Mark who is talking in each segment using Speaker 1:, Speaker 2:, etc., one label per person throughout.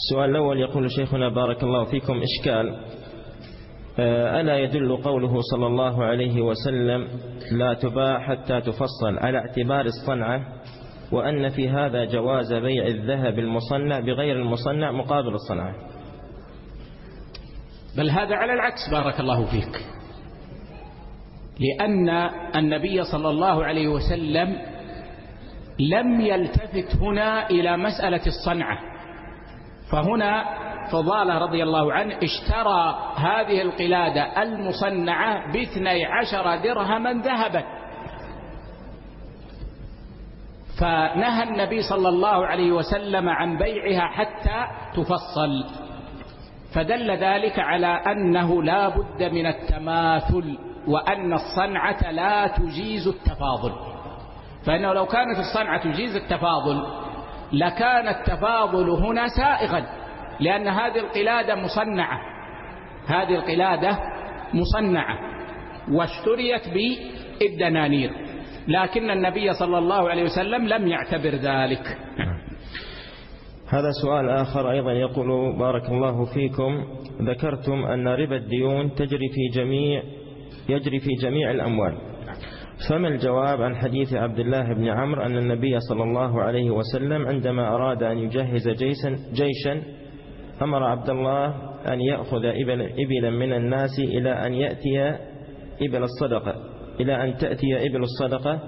Speaker 1: السؤال الأول يقول شيخنا بارك الله فيكم إشكال آه، ألا يدل قوله صلى الله عليه وسلم لا تباع حتى تفصل على اعتبار الصنعة وأن في هذا جواز بيع الذهب المصنع بغير المصنع مقابل الصنعة؟
Speaker 2: بل هذا على العكس بارك الله فيك. لأن النبي صلى الله عليه وسلم لم يلتفت هنا إلى مسألة الصنعة. فهنا فضالة رضي الله عنه اشترى هذه القلادة المصنعة باثني عشر درهما ذهبا. فنهى النبي صلى الله عليه وسلم عن بيعها حتى تفصل. فدل ذلك على أنه لا بد من التماثل وأن الصنعة لا تجيز التفاضل. فإنه لو كانت الصنعة تجيز التفاضل لكان التفاضل هنا سائغا لأن هذه القلادة مصنعة. هذه القلادة مصنعة واشتريت بالدنانير. لكن النبي صلى الله عليه وسلم لم يعتبر ذلك.
Speaker 1: هذا سؤال آخر أيضا يقول بارك الله فيكم ذكرتم أن ربا الديون تجري في جميع يجري في جميع الأموال. فما الجواب عن حديث عبد الله بن عمرو أن النبي صلى الله عليه وسلم عندما أراد أن يجهز جيشا, جيشا أمر عبد الله أن يأخذ إبلا من الناس إلى أن يأتي إبل الصدقة إلى أن تأتي إبل الصدقة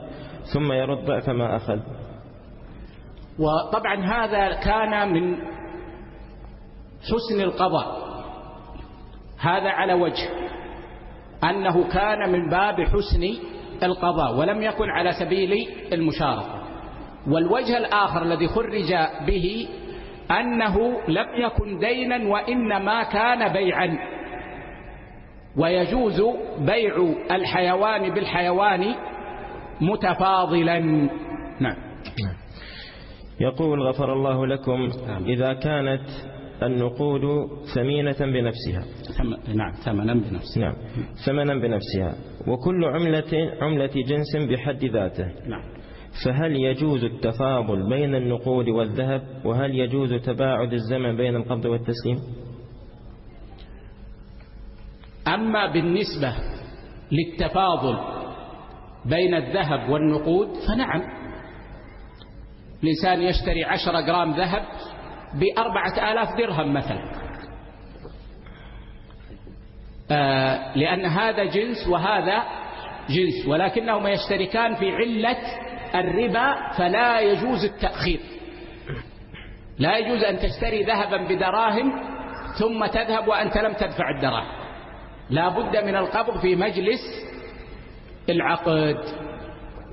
Speaker 1: ثم يرد ضعف ما أخذ.
Speaker 2: وطبعا هذا كان من حسن القضاء. هذا على وجه أنه كان من باب حسن القضاء ولم يكن على سبيل المشاركة. والوجه الآخر الذي خرج به أنه لم يكن دينا وإنما كان بيعا. ويجوز بيع الحيوان بالحيوان متفاضلا. نعم.
Speaker 1: يقول غفر الله لكم إذا كانت النقود ثمينة بنفسها.
Speaker 2: نعم ثمنا بنفسها.
Speaker 1: نعم. ثمنا بنفسها. وكل عملة عملة جنس بحد ذاته.
Speaker 2: نعم.
Speaker 1: فهل يجوز التفاضل بين النقود والذهب؟ وهل يجوز تباعد الزمن بين القبض والتسليم؟
Speaker 2: أما بالنسبة للتفاضل بين الذهب والنقود فنعم. الإنسان يشتري عشرة جرام ذهب بأربعة آلاف درهم مثلا. آه لأن هذا جنس وهذا جنس ولكنهما يشتركان في علة الربا فلا يجوز التأخير. لا يجوز أن تشتري ذهبا بدراهم ثم تذهب وأنت لم تدفع الدراهم. لا بد من القبض في مجلس العقد.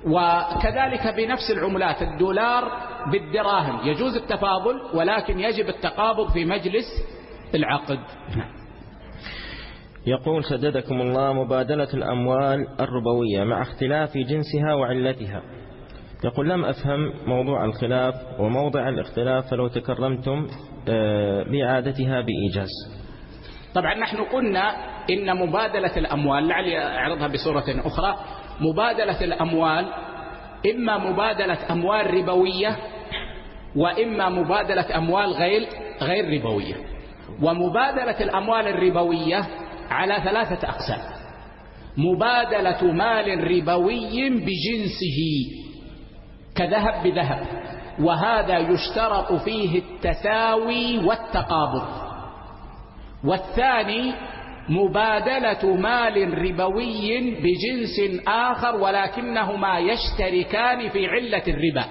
Speaker 2: وكذلك بنفس العملات الدولار بالدراهم. يجوز التفاضل ولكن يجب التقابض في مجلس العقد.
Speaker 1: يقول سددكم الله مبادلة الأموال الربوية مع اختلاف جنسها وعلتها. يقول لم أفهم موضوع الخلاف وموضع الاختلاف فلو تكرمتم آه، بإعادتها بإيجاز.
Speaker 2: طبعا نحن قلنا إن مبادلة الأموال لعلي أعرضها بصورة أخرى مبادلة الأموال إما مبادلة أموال ربوية وإما مبادلة أموال غير غير ربوية. ومبادلة الأموال الربوية على ثلاثة أقسام. مبادلة مال ربوي بجنسه كذهب بذهب وهذا يشترط فيه التساوي والتقابض. والثاني مبادلة مال ربوي بجنس آخر ولكنهما يشتركان في علة الربا.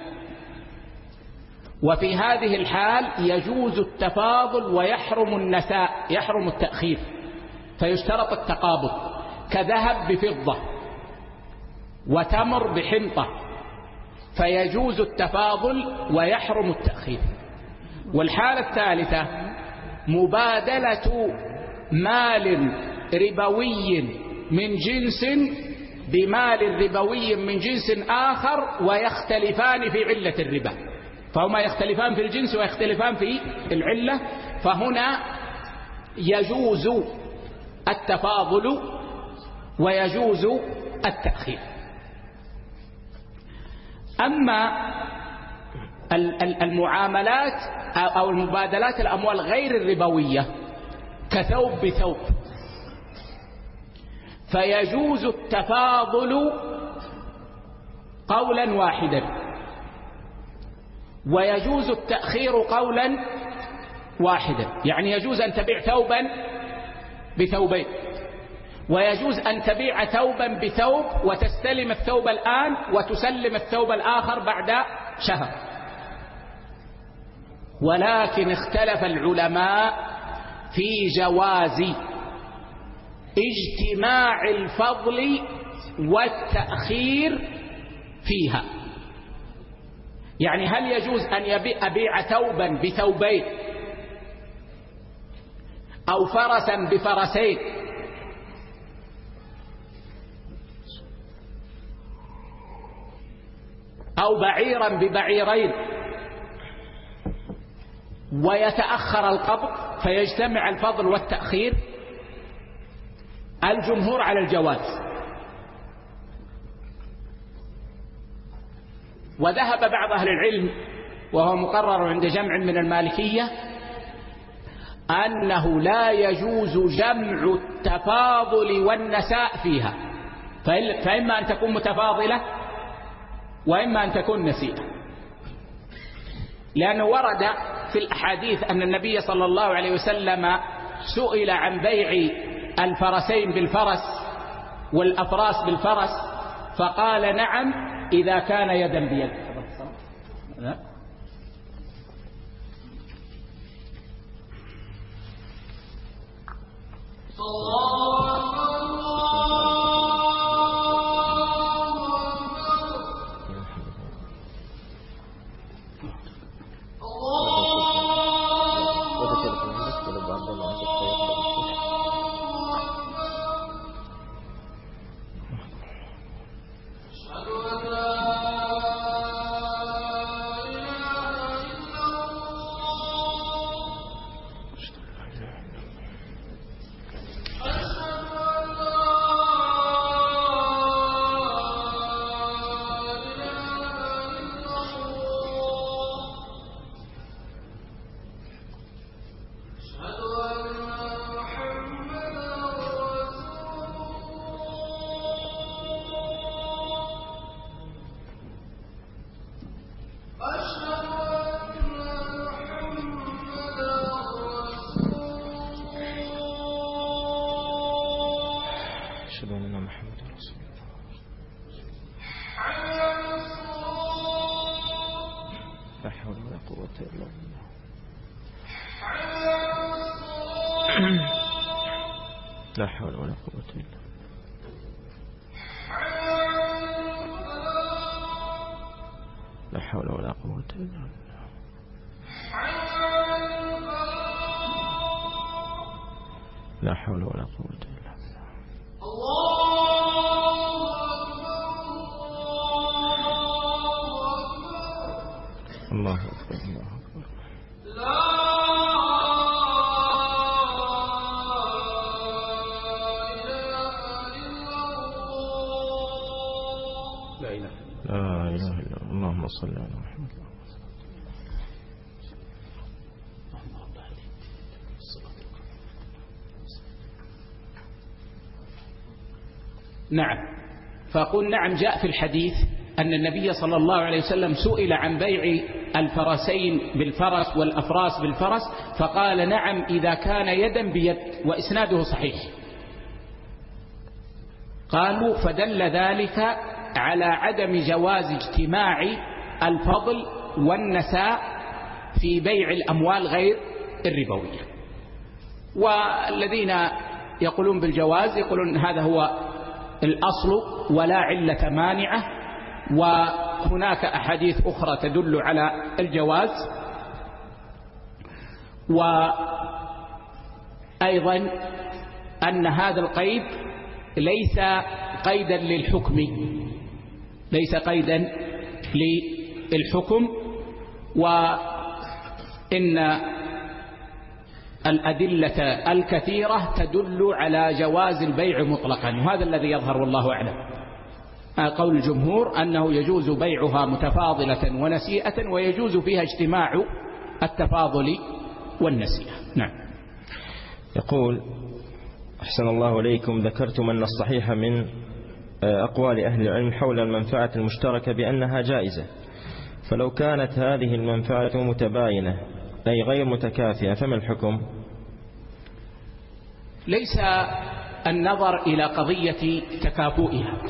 Speaker 2: وفي هذه الحال يجوز التفاضل ويحرم النساء يحرم التأخير فيشترط التقابض كذهب بفضة وتمر بحنطة فيجوز التفاضل ويحرم التأخير. والحالة الثالثة مبادلة مال ربوي من جنس بمال ربوي من جنس آخر ويختلفان في علة الربا. فهما يختلفان في الجنس ويختلفان في العلة. فهنا يجوز التفاضل ويجوز التأخير. أما المعاملات أو المبادلات الأموال غير الربوية كثوب بثوب. فيجوز التفاضل قولا واحدا. ويجوز التأخير قولا واحدا. يعني يجوز أن تبيع ثوبا بثوبين. ويجوز أن تبيع ثوبا بثوب وتستلم الثوب الآن وتسلم الثوب الآخر بعد شهر. ولكن اختلف العلماء في جواز اجتماع الفضل والتأخير فيها. يعني هل يجوز أن أبيع ثوبا بثوبين أو فرسا بفرسين؟ أو بعيرا ببعيرين؟ ويتأخر القبض فيجتمع الفضل والتأخير الجمهور على الجواز. وذهب بعض أهل العلم وهو مقرر عند جمع من المالكية أنه لا يجوز جمع التفاضل والنساء فيها. فإما أن تكون متفاضلة وإما أن تكون نسيئة. لأنه ورد في الأحاديث أن النبي صلى الله عليه وسلم سئل عن بيع الفرسين بالفرس والأفراس بالفرس فقال نعم إذا كان يدا بيد. الله
Speaker 1: لا حول ولا قوة إلا لا حول ولا قوة إلا بالله. لا حول ولا قوة إلا بالله. الله أكبر الله أكبر.
Speaker 2: نعم. فأقول نعم جاء في الحديث أن النبي صلى الله عليه وسلم سئل عن بيع الفرسين بالفرس والأفراس بالفرس فقال نعم إذا كان يدا بيد وإسناده صحيح. قالوا فدل ذلك على عدم جواز اجتماع الفضل والنساء في بيع الأموال غير الربوية. والذين يقولون بالجواز يقولون هذا هو الأصل ولا علة مانعة وهناك أحاديث أخرى تدل على الجواز. وأيضا أن هذا القيد ليس قيدا للحكم ليس قيدا وإن الأدلة الكثيرة تدل على جواز البيع مطلقا وهذا الذي يظهر والله أعلم. قول الجمهور أنه يجوز بيعها متفاضلة ونسيئة ويجوز فيها اجتماع التفاضل والنسيئة. نعم.
Speaker 1: يقول أحسن الله إليكم ذكرتم أن الصحيح من أقوال أهل العلم حول المنفعة المشتركة بأنها جائزة. فلو كانت هذه المنفعة متباينة أي غير متكافئة فما الحكم؟
Speaker 2: ليس النظر إلى قضية تكافؤها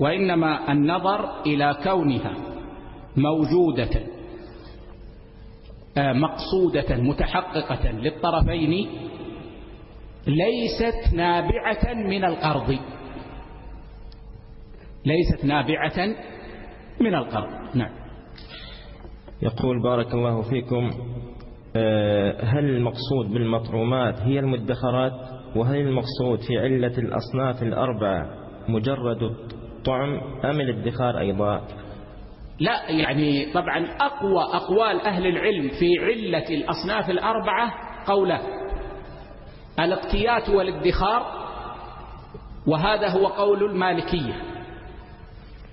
Speaker 2: وإنما النظر إلى كونها موجودة آه، مقصودة متحققة للطرفين ليست نابعة من القرض ليست نابعة من القرض نعم.
Speaker 1: يقول بارك الله فيكم آه، هل المقصود بالمطعومات هي المدخرات؟ وهل المقصود في علة الأصناف الأربعة مجرد الطعم أم الادخار أيضا؟
Speaker 2: لا يعني طبعا أقوى أقوال أهل العلم في علة الأصناف الأربعة قوله الاقتيات والادخار وهذا هو قول المالكية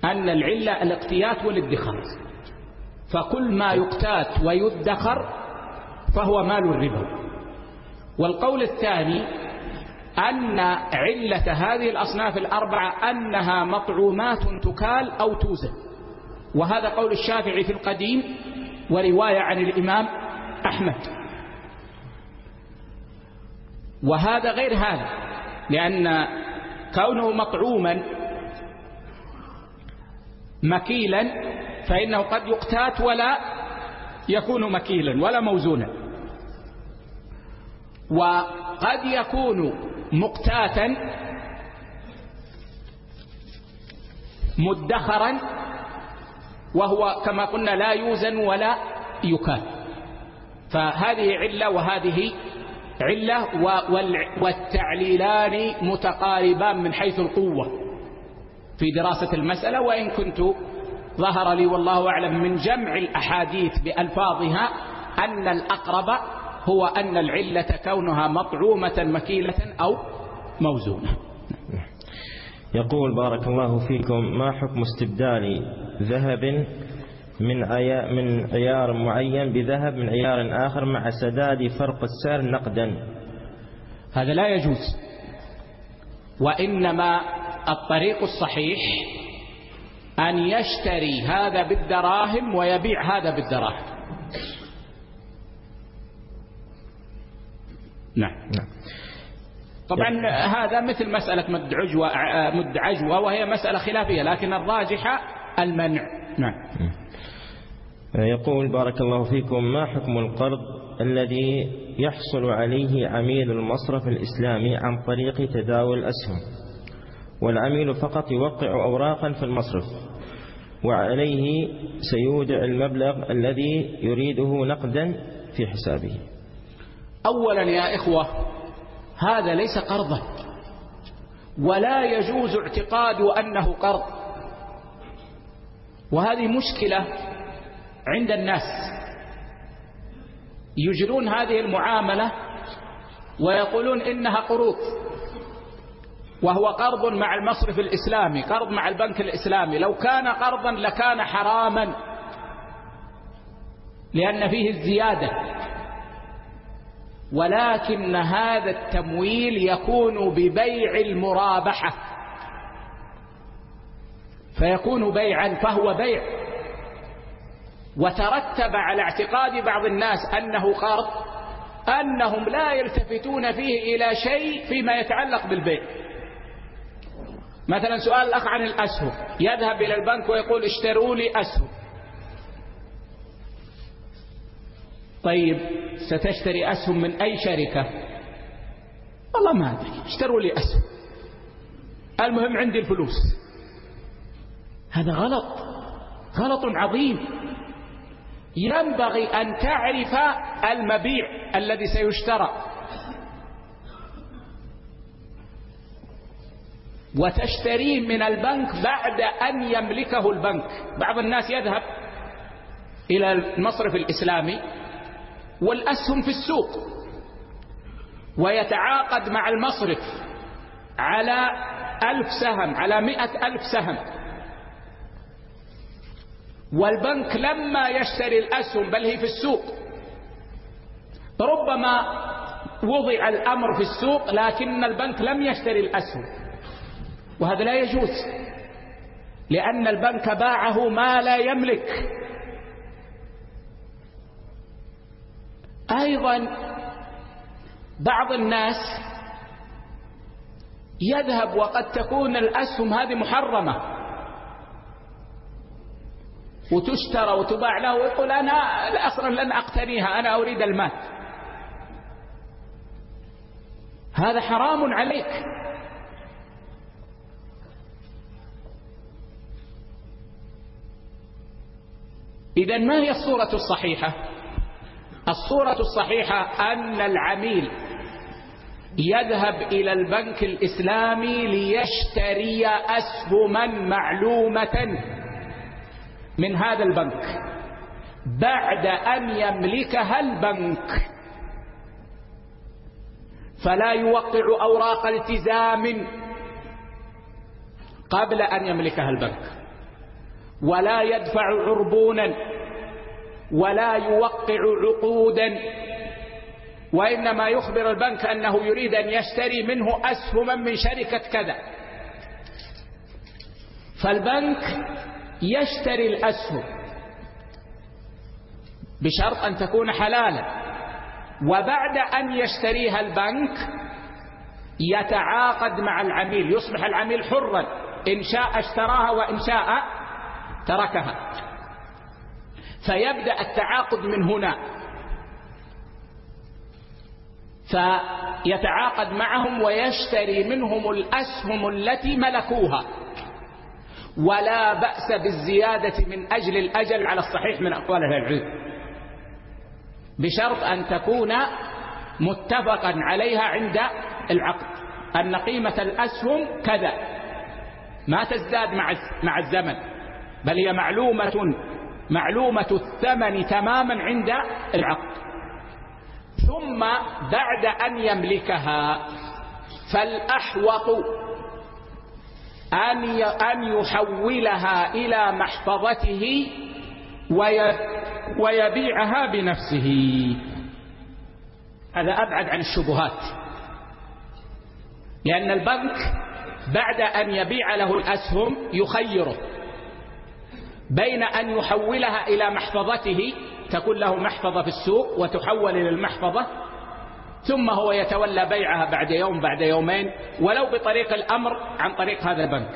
Speaker 2: أن العلة الاقتيات والادخار. فكل ما يقتات ويدخر فهو مال الربا. والقول الثاني أن علة هذه الأصناف الأربعة أنها مطعومات تكال أو توزن. وهذا قول الشافعي في القديم ورواية عن الإمام أحمد. وهذا غير هذا لأن كونه مطعوما مكيلا فإنه قد يقتات ولا يكون مكيلا ولا موزونا. وقد يكون مقتاتا مدخرا وهو كما قلنا لا يوزن ولا يكال فهذه علة وهذه علة والتعليلان متقاربان من حيث القوة. في دراسة المسألة وإن كنت ظهر لي والله أعلم من جمع الأحاديث بألفاظها أن الأقرب هو أن العلة كونها مطعومة مكيلة أو موزونة.
Speaker 1: يقول بارك الله فيكم ما حكم استبدال ذهب من من عيار معين بذهب من عيار آخر مع سداد فرق السعر نقدا؟
Speaker 2: هذا لا يجوز. وإنما الطريق الصحيح أن يشتري هذا بالدراهم ويبيع هذا بالدراهم. نعم. نعم. طبعا هذا مثل مسألة مد عجوة, مد عجوة وهي مسألة خلافية لكن الراجحة المنع. نعم.
Speaker 1: يقول بارك الله فيكم ما حكم القرض الذي يحصل عليه عميل المصرف الإسلامي عن طريق تداول الأسهم؟ والعميل فقط يوقع أوراقا في المصرف وعليه سيودع المبلغ الذي يريده نقدا في حسابه.
Speaker 2: أولا يا إخوة هذا ليس قرضا ولا يجوز اعتقاد أنه قرض. وهذه مشكلة عند الناس. يجرون هذه المعاملة ويقولون إنها قروض. وهو قرض مع المصرف الإسلامي قرض مع البنك الإسلامي. لو كان قرضا لكان حراما لأن فيه الزيادة. ولكن هذا التمويل يكون ببيع المرابحة. فيكون بيعا فهو بيع. وترتب على اعتقاد بعض الناس أنه قرض أنهم لا يلتفتون فيه إلى شيء فيما يتعلق بالبيع. مثلا سؤال الأخ عن الأسهم. يذهب إلى البنك ويقول اشتروا لي أسهم. طيب ستشتري أسهم من أي شركة؟ والله ما أدري. اشتروا لي أسهم. المهم عندي الفلوس. هذا غلط. غلط عظيم. ينبغي أن تعرف المبيع الذي سيشترى. وتشتريه من البنك بعد أن يملكه البنك. بعض الناس يذهب إلى المصرف الإسلامي والأسهم في السوق ويتعاقد مع المصرف على ألف سهم على مئة ألف سهم. والبنك لما يشتري الأسهم بل هي في السوق. ربما وضع الأمر في السوق لكن البنك لم يشتري الأسهم. وهذا لا يجوز لأن البنك باعه ما لا يملك. أيضا بعض الناس يذهب وقد تكون الأسهم هذه محرمة وتشترى وتباع له ويقول أنا أصلا لن أقتنيها أنا أريد المال. هذا حرام عليك. إذا ما هي الصورة الصحيحة؟ الصورة الصحيحة أن العميل يذهب إلى البنك الإسلامي ليشتري أسهما معلومة من هذا البنك بعد أن يملكها البنك. فلا يوقع أوراق التزام قبل أن يملكها البنك. ولا يدفع عربونا ولا يوقع عقودا وإنما يخبر البنك أنه يريد أن يشتري منه أسهما من شركة كذا. فالبنك يشتري الأسهم بشرط أن تكون حلالا وبعد أن يشتريها البنك يتعاقد مع العميل يصبح العميل حرا إن شاء اشتراها وإن شاء تركها. فيبدأ التعاقد من هنا. فيتعاقد معهم ويشتري منهم الأسهم التي ملكوها. ولا بأس بالزيادة من أجل الأجل على الصحيح من أقوال العلم. بشرط أن تكون متفقا عليها عند العقد. أن قيمة الأسهم كذا. ما تزداد مع مع الزمن. بل هي معلومة معلومة الثمن تماما عند العقد ثم بعد أن يملكها فالأحوط أن أن يحولها إلى محفظته ويبيعها بنفسه. هذا أبعد عن الشبهات. لأن البنك بعد أن يبيع له الأسهم يخيره. بين أن يحولها إلى محفظته تكون له محفظة في السوق وتحول إلى المحفظة ثم هو يتولى بيعها بعد يوم بعد يومين ولو بطريق الأمر عن طريق هذا البنك.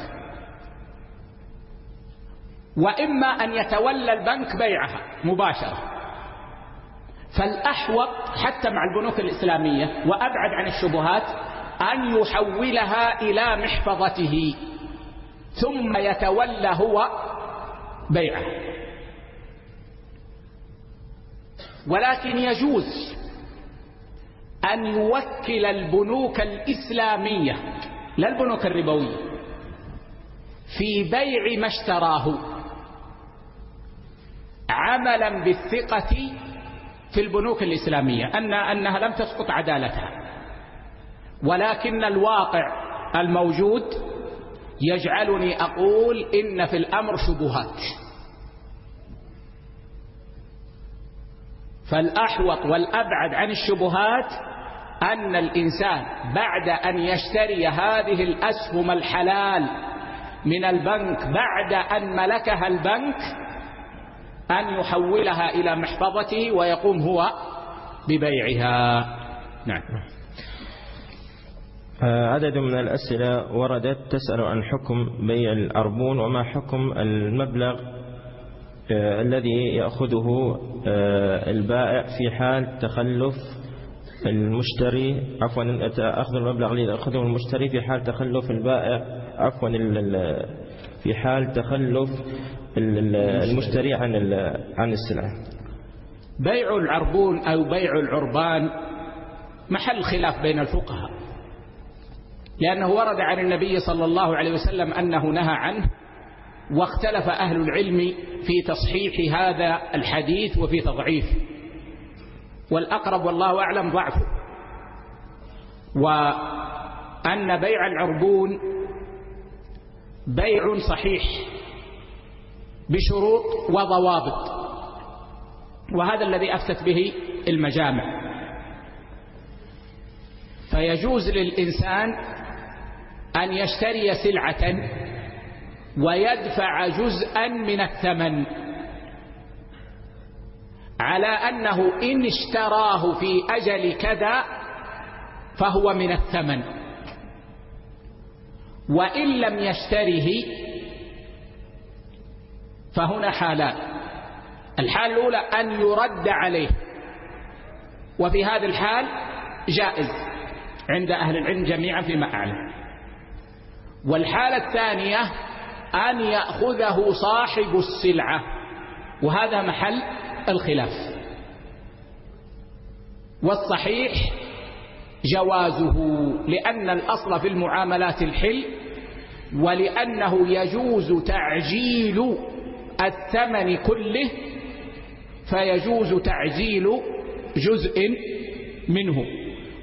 Speaker 2: وإما أن يتولى البنك بيعها مباشرة. فالأحوط حتى مع البنوك الإسلامية وأبعد عن الشبهات أن يحولها إلى محفظته ثم يتولى هو بيعها ولكن يجوز أن يوكل البنوك الإسلامية لا البنوك الربوية في بيع ما اشتراه عملا بالثقة في البنوك الإسلامية أن أنها لم تسقط عدالتها. ولكن الواقع الموجود يجعلني أقول إن في الأمر شبهات. فالأحوط والأبعد عن الشبهات أن الإنسان بعد أن يشتري هذه الأسهم الحلال من البنك بعد أن ملكها البنك أن يحولها إلى محفظته ويقوم هو ببيعها. نعم.
Speaker 1: عدد من الأسئلة وردت تسأل عن حكم بيع الأربون وما حكم المبلغ آه، الذي يأخذه آه، البائع في حال تخلف المشتري. عفوا أخذ المبلغ الذي يأخذه المشتري في حال تخلف البائع. عفوا في حال تخلف المشتري عن عن السلعة
Speaker 2: بيع العربون أو بيع العربان محل خلاف بين الفقهاء. لأنه ورد عن النبي صلى الله عليه وسلم أنه نهى عنه واختلف أهل العلم في تصحيح هذا الحديث وفي تضعيفه والأقرب والله أعلم ضعفه وأن بيع العربون بيع صحيح بشروط وضوابط. وهذا الذي أفتت به المجامع. فيجوز للإنسان أن يشتري سلعة ويدفع جزءا من الثمن على أنه إن اشتراه في أجل كذا فهو من الثمن. وإن لم يشتره فهنا حالان. الحال الأولى أن يرد عليه. وفي هذا الحال جائز عند أهل العلم جميعا فيما أعلم. والحالة الثانية أن يأخذه صاحب السلعة. وهذا محل الخلاف. والصحيح جوازه لأن الأصل في المعاملات الحل ولأنه يجوز تعجيل الثمن كله فيجوز تعجيل جزء منه.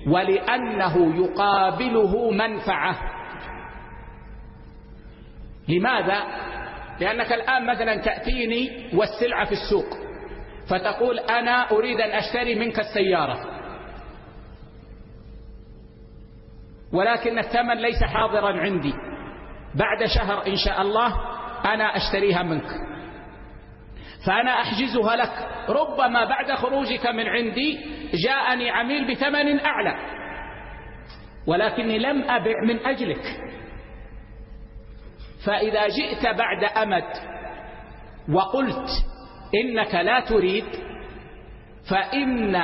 Speaker 2: ولأنه يقابله منفعة. لماذا؟ لأنك الآن مثلا تأتيني والسلعة في السوق فتقول أنا أريد أن أشتري منك السيارة. ولكن الثمن ليس حاضرا عندي. بعد شهر إن شاء الله أنا أشتريها منك. فأنا أحجزها لك. ربما بعد خروجك من عندي جاءني عميل بثمن أعلى. ولكني لم أبع من أجلك. فإذا جئت بعد أمد وقلت إنك لا تريد فإن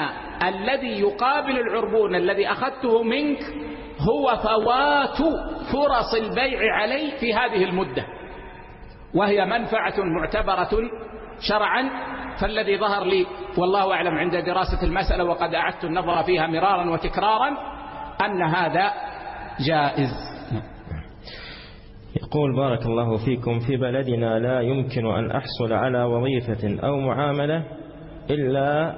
Speaker 2: الذي يقابل العربون الذي أخذته منك هو فوات فرص البيع عليه في هذه المدة. وهي منفعة معتبرة شرعا فالذي ظهر لي والله أعلم عند دراسة المسألة وقد أعدت النظر فيها مرارا وتكرارا أن هذا جائز.
Speaker 1: يقول بارك الله فيكم في بلدنا لا يمكن أن أحصل على وظيفة أو معاملة إلا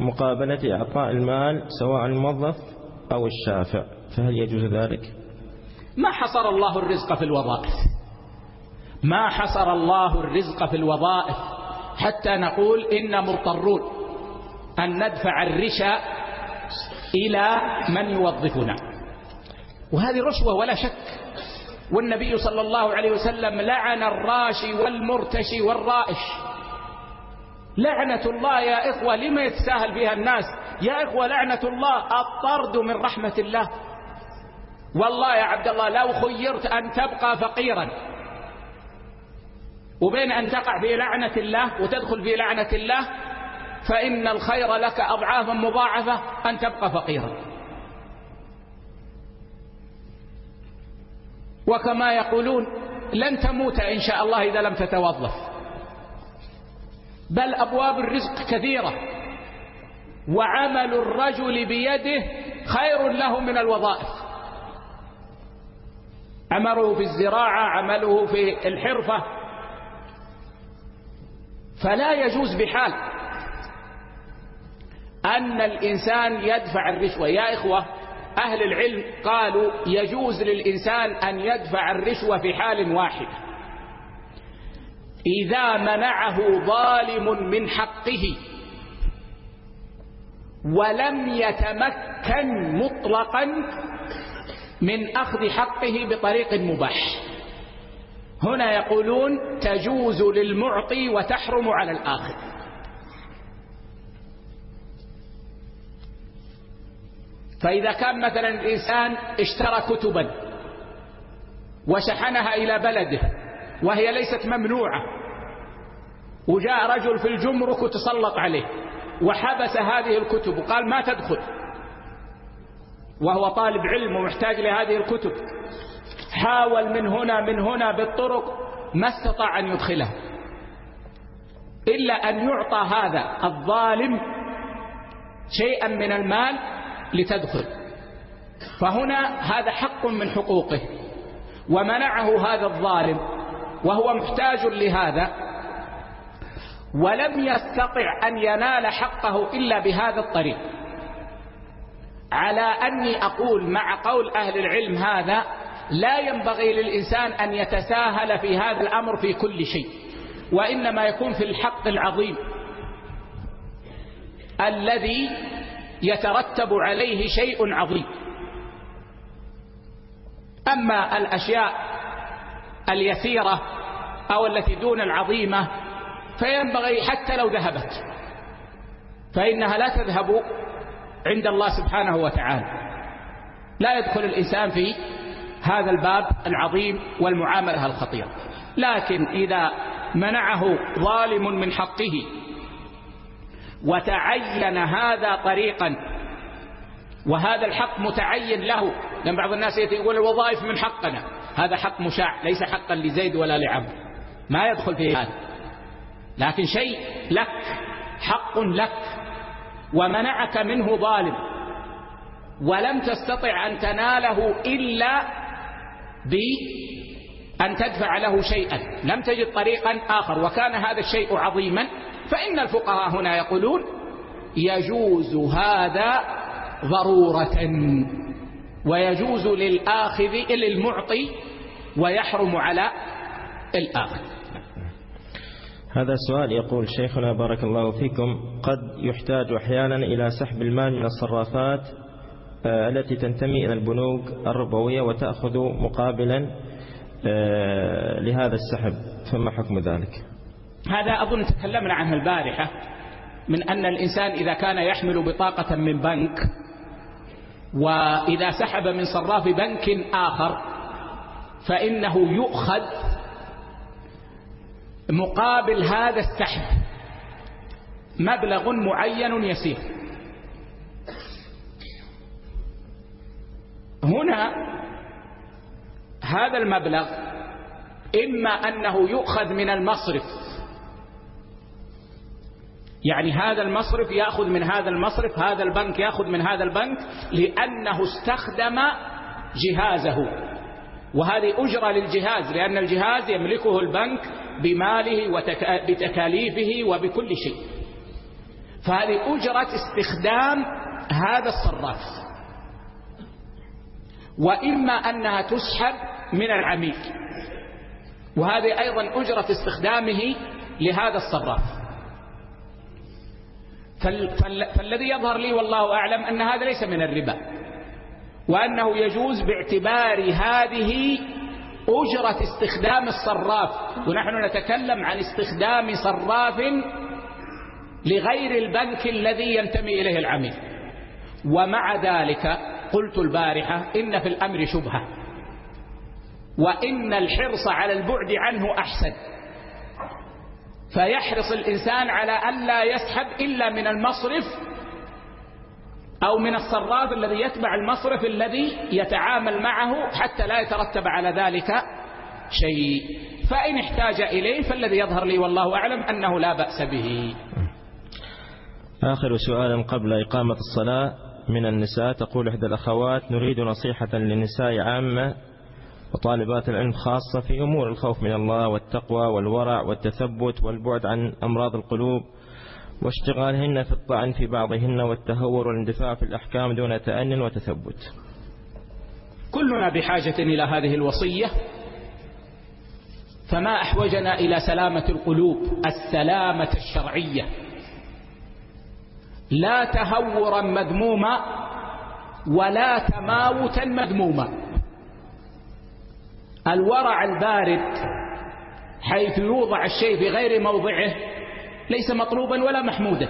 Speaker 1: مقابلة إعطاء المال سواء الموظف أو الشافع. فهل يجوز ذلك؟
Speaker 2: ما حصر الله الرزق في الوظائف؟ ما حصر الله الرزق في الوظائف؟ حتى نقول إن مضطرون أن ندفع الرشا إلى من يوظفنا. وهذه رشوة ولا شك. والنبي صلى الله عليه وسلم لعن الراشي والمرتشي والرائش. لعنة الله يا إخوة لما يتساهل بها الناس؟ يا إخوة لعنة الله الطرد من رحمة الله. والله يا عبد الله لو خيرت أن تبقى فقيرا. وبين أن تقع في لعنة الله وتدخل في لعنة الله فإن الخير لك أضعافا مضاعفة أن تبقى فقيرا. وكما يقولون لن تموت إن شاء الله إذا لم تتوظف. بل أبواب الرزق كثيرة. وعمل الرجل بيده خير له من الوظائف. عمله في الزراعة عمله في الحرفة. فلا يجوز بحال أن الإنسان يدفع الرشوة. يا إخوة أهل العلم قالوا يجوز للإنسان أن يدفع الرشوة في حال واحد. إذا منعه ظالم من حقه ولم يتمكن مطلقا من أخذ حقه بطريق مباح. هنا يقولون تجوز للمعطي وتحرم على الآخر. فإذا كان مثلا الإنسان اشترى كتبا وشحنها إلى بلده وهي ليست ممنوعة وجاء رجل في الجمرك وتسلط عليه وحبس هذه الكتب وقال ما تدخل وهو طالب علم ومحتاج لهذه الكتب حاول من هنا من هنا بالطرق ما استطاع أن يدخلها إلا أن يعطى هذا الظالم شيئا من المال لتدخل. فهنا هذا حق من حقوقه ومنعه هذا الظالم وهو محتاج لهذا. ولم يستطع أن ينال حقه إلا بهذا الطريق. على أني أقول مع قول أهل العلم هذا لا ينبغي للإنسان أن يتساهل في هذا الأمر في كل شيء وإنما يكون في الحق العظيم الذي يترتب عليه شيء عظيم. أما الأشياء اليسيرة أو التي دون العظيمة فينبغي حتى لو ذهبت فإنها لا تذهب عند الله سبحانه وتعالى. لا يدخل الإنسان في هذا الباب العظيم والمعاملة الخطيرة. لكن إذا منعه ظالم من حقه وتعين هذا طريقا. وهذا الحق متعين له. لأن بعض الناس يقول الوظائف من حقنا. هذا حق مشاع ليس حقا لزيد ولا لعبد ما يدخل في هذا. لكن شيء لك حق لك. ومنعك منه ظالم. ولم تستطع أن تناله إلا بأن تدفع له شيئا لم تجد طريقا آخر وكان هذا الشيء عظيما. فإن الفقهاء هنا يقولون يجوز هذا ضرورة ويجوز للآخذ للمعطي ويحرم على الآخر
Speaker 1: هذا سؤال يقول شيخنا بارك الله فيكم قد يحتاج أحيانا إلى سحب المال من الصرافات آه، التي تنتمي إلى البنوك الربوية وتأخذ مقابلا لهذا السحب. فما حكم ذلك؟
Speaker 2: هذا أظن تكلمنا عنه البارحة من أن الإنسان إذا كان يحمل بطاقة من بنك وإذا سحب من صراف بنك آخر فإنه يؤخذ مقابل هذا السحب مبلغ معين يسير. هنا هذا المبلغ إما أنه يؤخذ من المصرف. يعني هذا المصرف يأخذ من هذا المصرف هذا البنك يأخذ من هذا البنك لأنه استخدم جهازه. وهذه أجرة للجهاز لأن الجهاز يملكه البنك بماله وبتكاليفه وبكل شيء. فهذه أجرة استخدام هذا الصراف. وإما أنها تسحب من العميل وهذه أيضا أجرة استخدامه لهذا الصراف. فالذي يظهر لي والله أعلم أن هذا ليس من الربا وأنه يجوز باعتبار هذه أجرة استخدام الصراف. ونحن نتكلم عن استخدام صراف لغير البنك الذي ينتمي إليه العميل. ومع ذلك قلت البارحة إن في الأمر شبهة. وإن الحرص على البعد عنه أحسن. فيحرص الإنسان على أن لا يسحب إلا من المصرف أو من الصراف الذي يتبع المصرف الذي يتعامل معه حتى لا يترتب على ذلك شيء. فإن احتاج إليه فالذي يظهر لي والله أعلم أنه لا بأس به.
Speaker 1: آخر سؤال قبل إقامة الصلاة من النساء. تقول إحدى الأخوات نريد نصيحة للنساء عامة وطالبات العلم خاصة في أمور الخوف من الله والتقوى والورع والتثبت والبعد عن أمراض القلوب واشتغالهن في الطعن في بعضهن والتهور والاندفاع في الأحكام دون تأن وتثبت.
Speaker 2: كلنا بحاجة إلى هذه الوصية فما أحوجنا إلى سلامة القلوب السلامة الشرعية. لا تهورا مذموما ولا تماوتا مذموما. الورع البارد حيث يوضع الشيء في غير موضعه ليس مطلوبا ولا محمودا.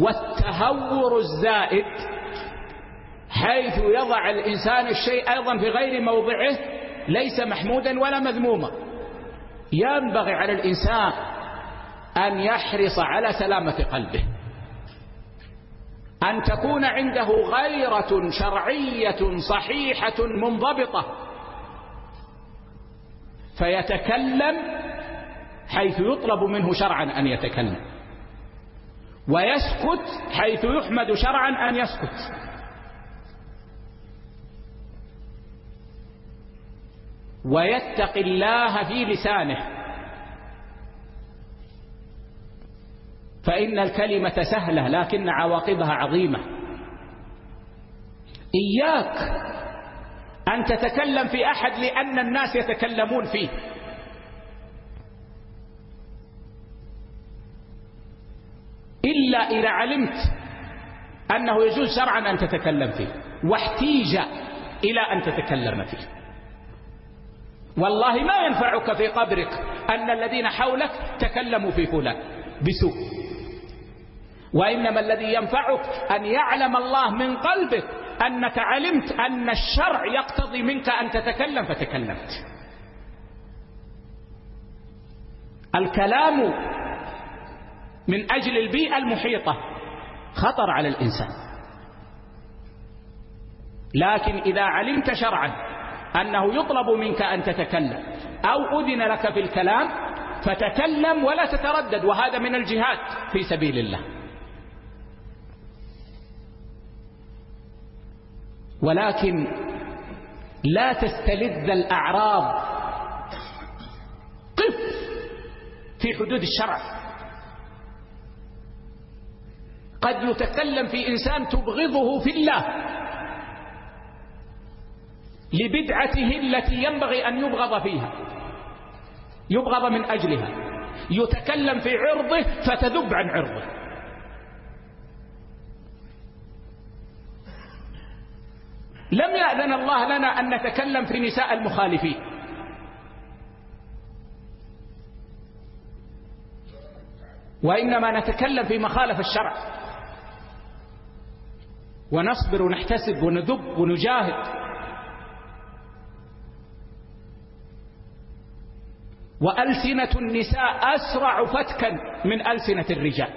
Speaker 2: والتهور الزائد حيث يضع الإنسان الشيء أيضا في غير موضعه ليس محمودا ولا مذموما. ينبغي على الإنسان أن يحرص على سلامة قلبه. أن تكون عنده غيرة شرعية صحيحة منضبطة. فيتكلم حيث يطلب منه شرعا أن يتكلم ويسكت حيث يحمد شرعا أن يسكت. ويتقي الله في لسانه. فإن الكلمة سهلة لكن عواقبها عظيمة. إياك أن تتكلم في أحد لأن الناس يتكلمون فيه. إلا إذا علمت أنه يجوز شرعا أن تتكلم فيه واحتيج إلى أن تتكلم فيه. والله ما ينفعك في قبرك أن الذين حولك تكلموا في فلان بسوء. وإنما الذي ينفعك أن يعلم الله من قلبك أنك علمت أن الشرع يقتضي منك أن تتكلم فتكلمت. الكلام من أجل البيئة المحيطة خطر على الإنسان. لكن إذا علمت شرعا أنه يطلب منك أن تتكلم أو أذن لك في الكلام فتكلم ولا تتردد وهذا من الجهاد في سبيل الله. ولكن لا تستلذ الأعراض. قف في حدود الشرع. قد يتكلم في إنسان تبغضه في الله لبدعته التي ينبغي أن يبغض فيها يبغض من أجلها. يتكلم في عرضه فتذب عن عرضه. لم يأذن الله لنا أن نتكلم في نساء المخالفين. وإنما نتكلم في مخالف الشرع. ونصبر ونحتسب وندب ونجاهد. وألسنة النساء أسرع فتكا من ألسنة الرجال.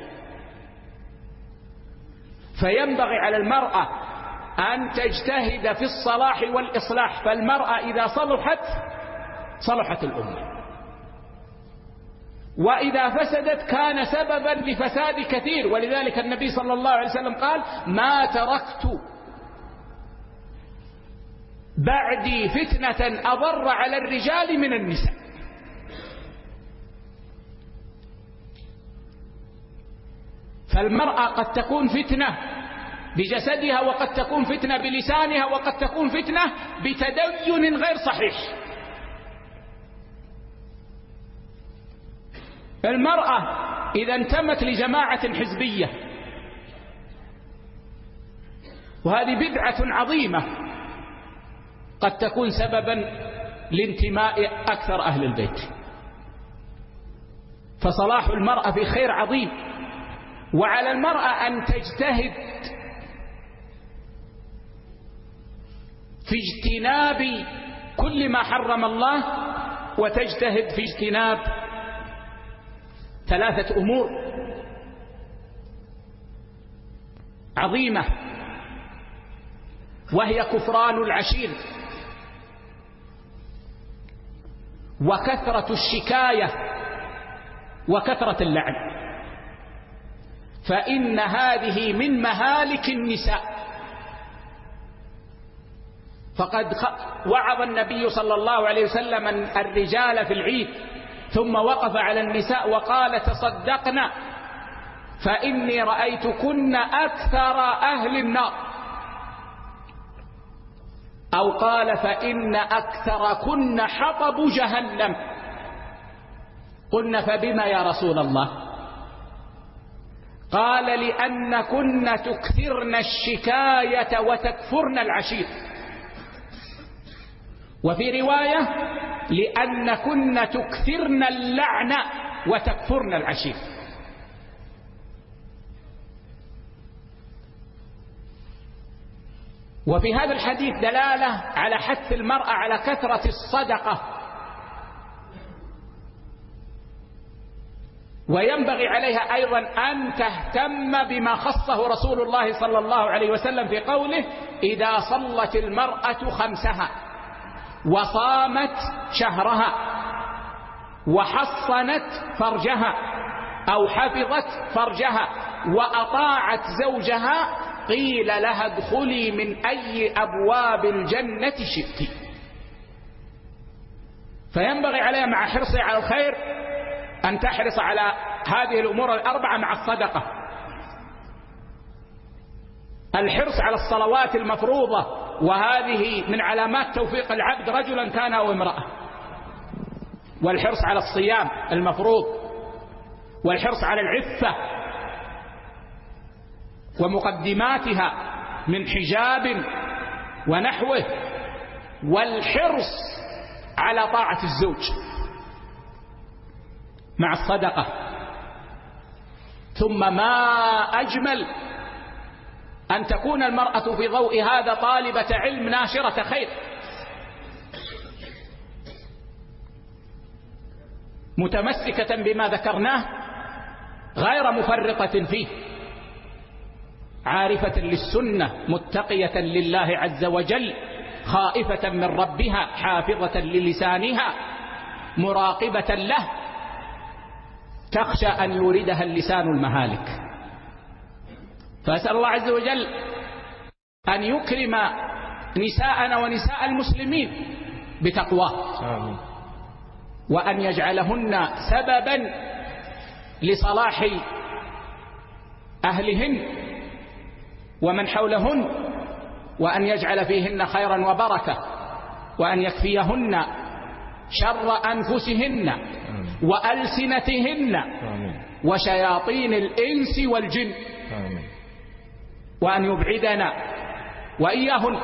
Speaker 2: فينبغي على المرأة أن تجتهد في الصلاح والإصلاح فالمرأة إذا صلحت صلحت الأمة. وإذا فسدت كان سببا لفساد كثير. ولذلك النبي صلى الله عليه وسلم قال ما تركت بعدي فتنة أضر على الرجال من النساء. فالمرأة قد تكون فتنة بجسدها وقد تكون فتنة بلسانها وقد تكون فتنة بتدين غير صحيح. المرأة إذا انتمت لجماعة حزبية وهذه بدعة عظيمة قد تكون سببا لانتماء أكثر أهل البيت. فصلاح المرأة في خير عظيم وعلى المرأة أن تجتهد في اجتناب كل ما حرم الله وتجتهد في اجتناب ثلاثة أمور عظيمة وهي كفران العشير وكثرة الشكاية وكثرة اللعن. فإن هذه من مهالك النساء. فقد وعظ النبي صلى الله عليه وسلم الرجال في العيد. ثم وقف على النساء وقال تصدقنا. فإني رأيتكن أكثر أهل النار. أو قال فإن أكثركن حطب جهنم. قلنا فبما يا رسول الله؟ قال لأنكن تكثرن الشكاية وتكفرن العشير. وفي رواية لأنكن تكثرن اللعن وتكفرن العشير. وفي هذا الحديث دلالة على حث المرأة على كثرة الصدقة. وينبغي عليها أيضا أن تهتم بما خصه رسول الله صلى الله عليه وسلم في قوله إذا صلت المرأة خمسها. وصامت شهرها وحصنت فرجها أو حفظت فرجها وأطاعت زوجها قيل لها ادخلي من أي أبواب الجنة شئت. فينبغي عليها مع حرصها على الخير أن تحرص على هذه الأمور الأربعة مع الصدقة. الحرص على الصلوات المفروضة وهذه من علامات توفيق العبد رجلا كان أو امرأة. والحرص على الصيام المفروض والحرص على العفة ومقدماتها من حجاب ونحوه والحرص على طاعة الزوج مع الصدقة. ثم ما أجمل أن تكون المرأة في ضوء هذا طالبة علم ناشرة خير. متمسكة بما ذكرناه غير مفرطة فيه. عارفة للسنة متقية لله عز وجل خائفة من ربها حافظة للسانها مراقبة له. تخشى أن يوردها اللسان المهالك. فأسأل الله عز وجل أن يكرم نساءنا ونساء المسلمين بتقواه آمين. وأن يجعلهن سببا لصلاح أهلهن ومن حولهن وأن يجعل فيهن خيرا وبركة وأن يكفيهن شر أنفسهن وألسنتهن وشياطين الإنس والجن. وأن يبعدنا وإياهن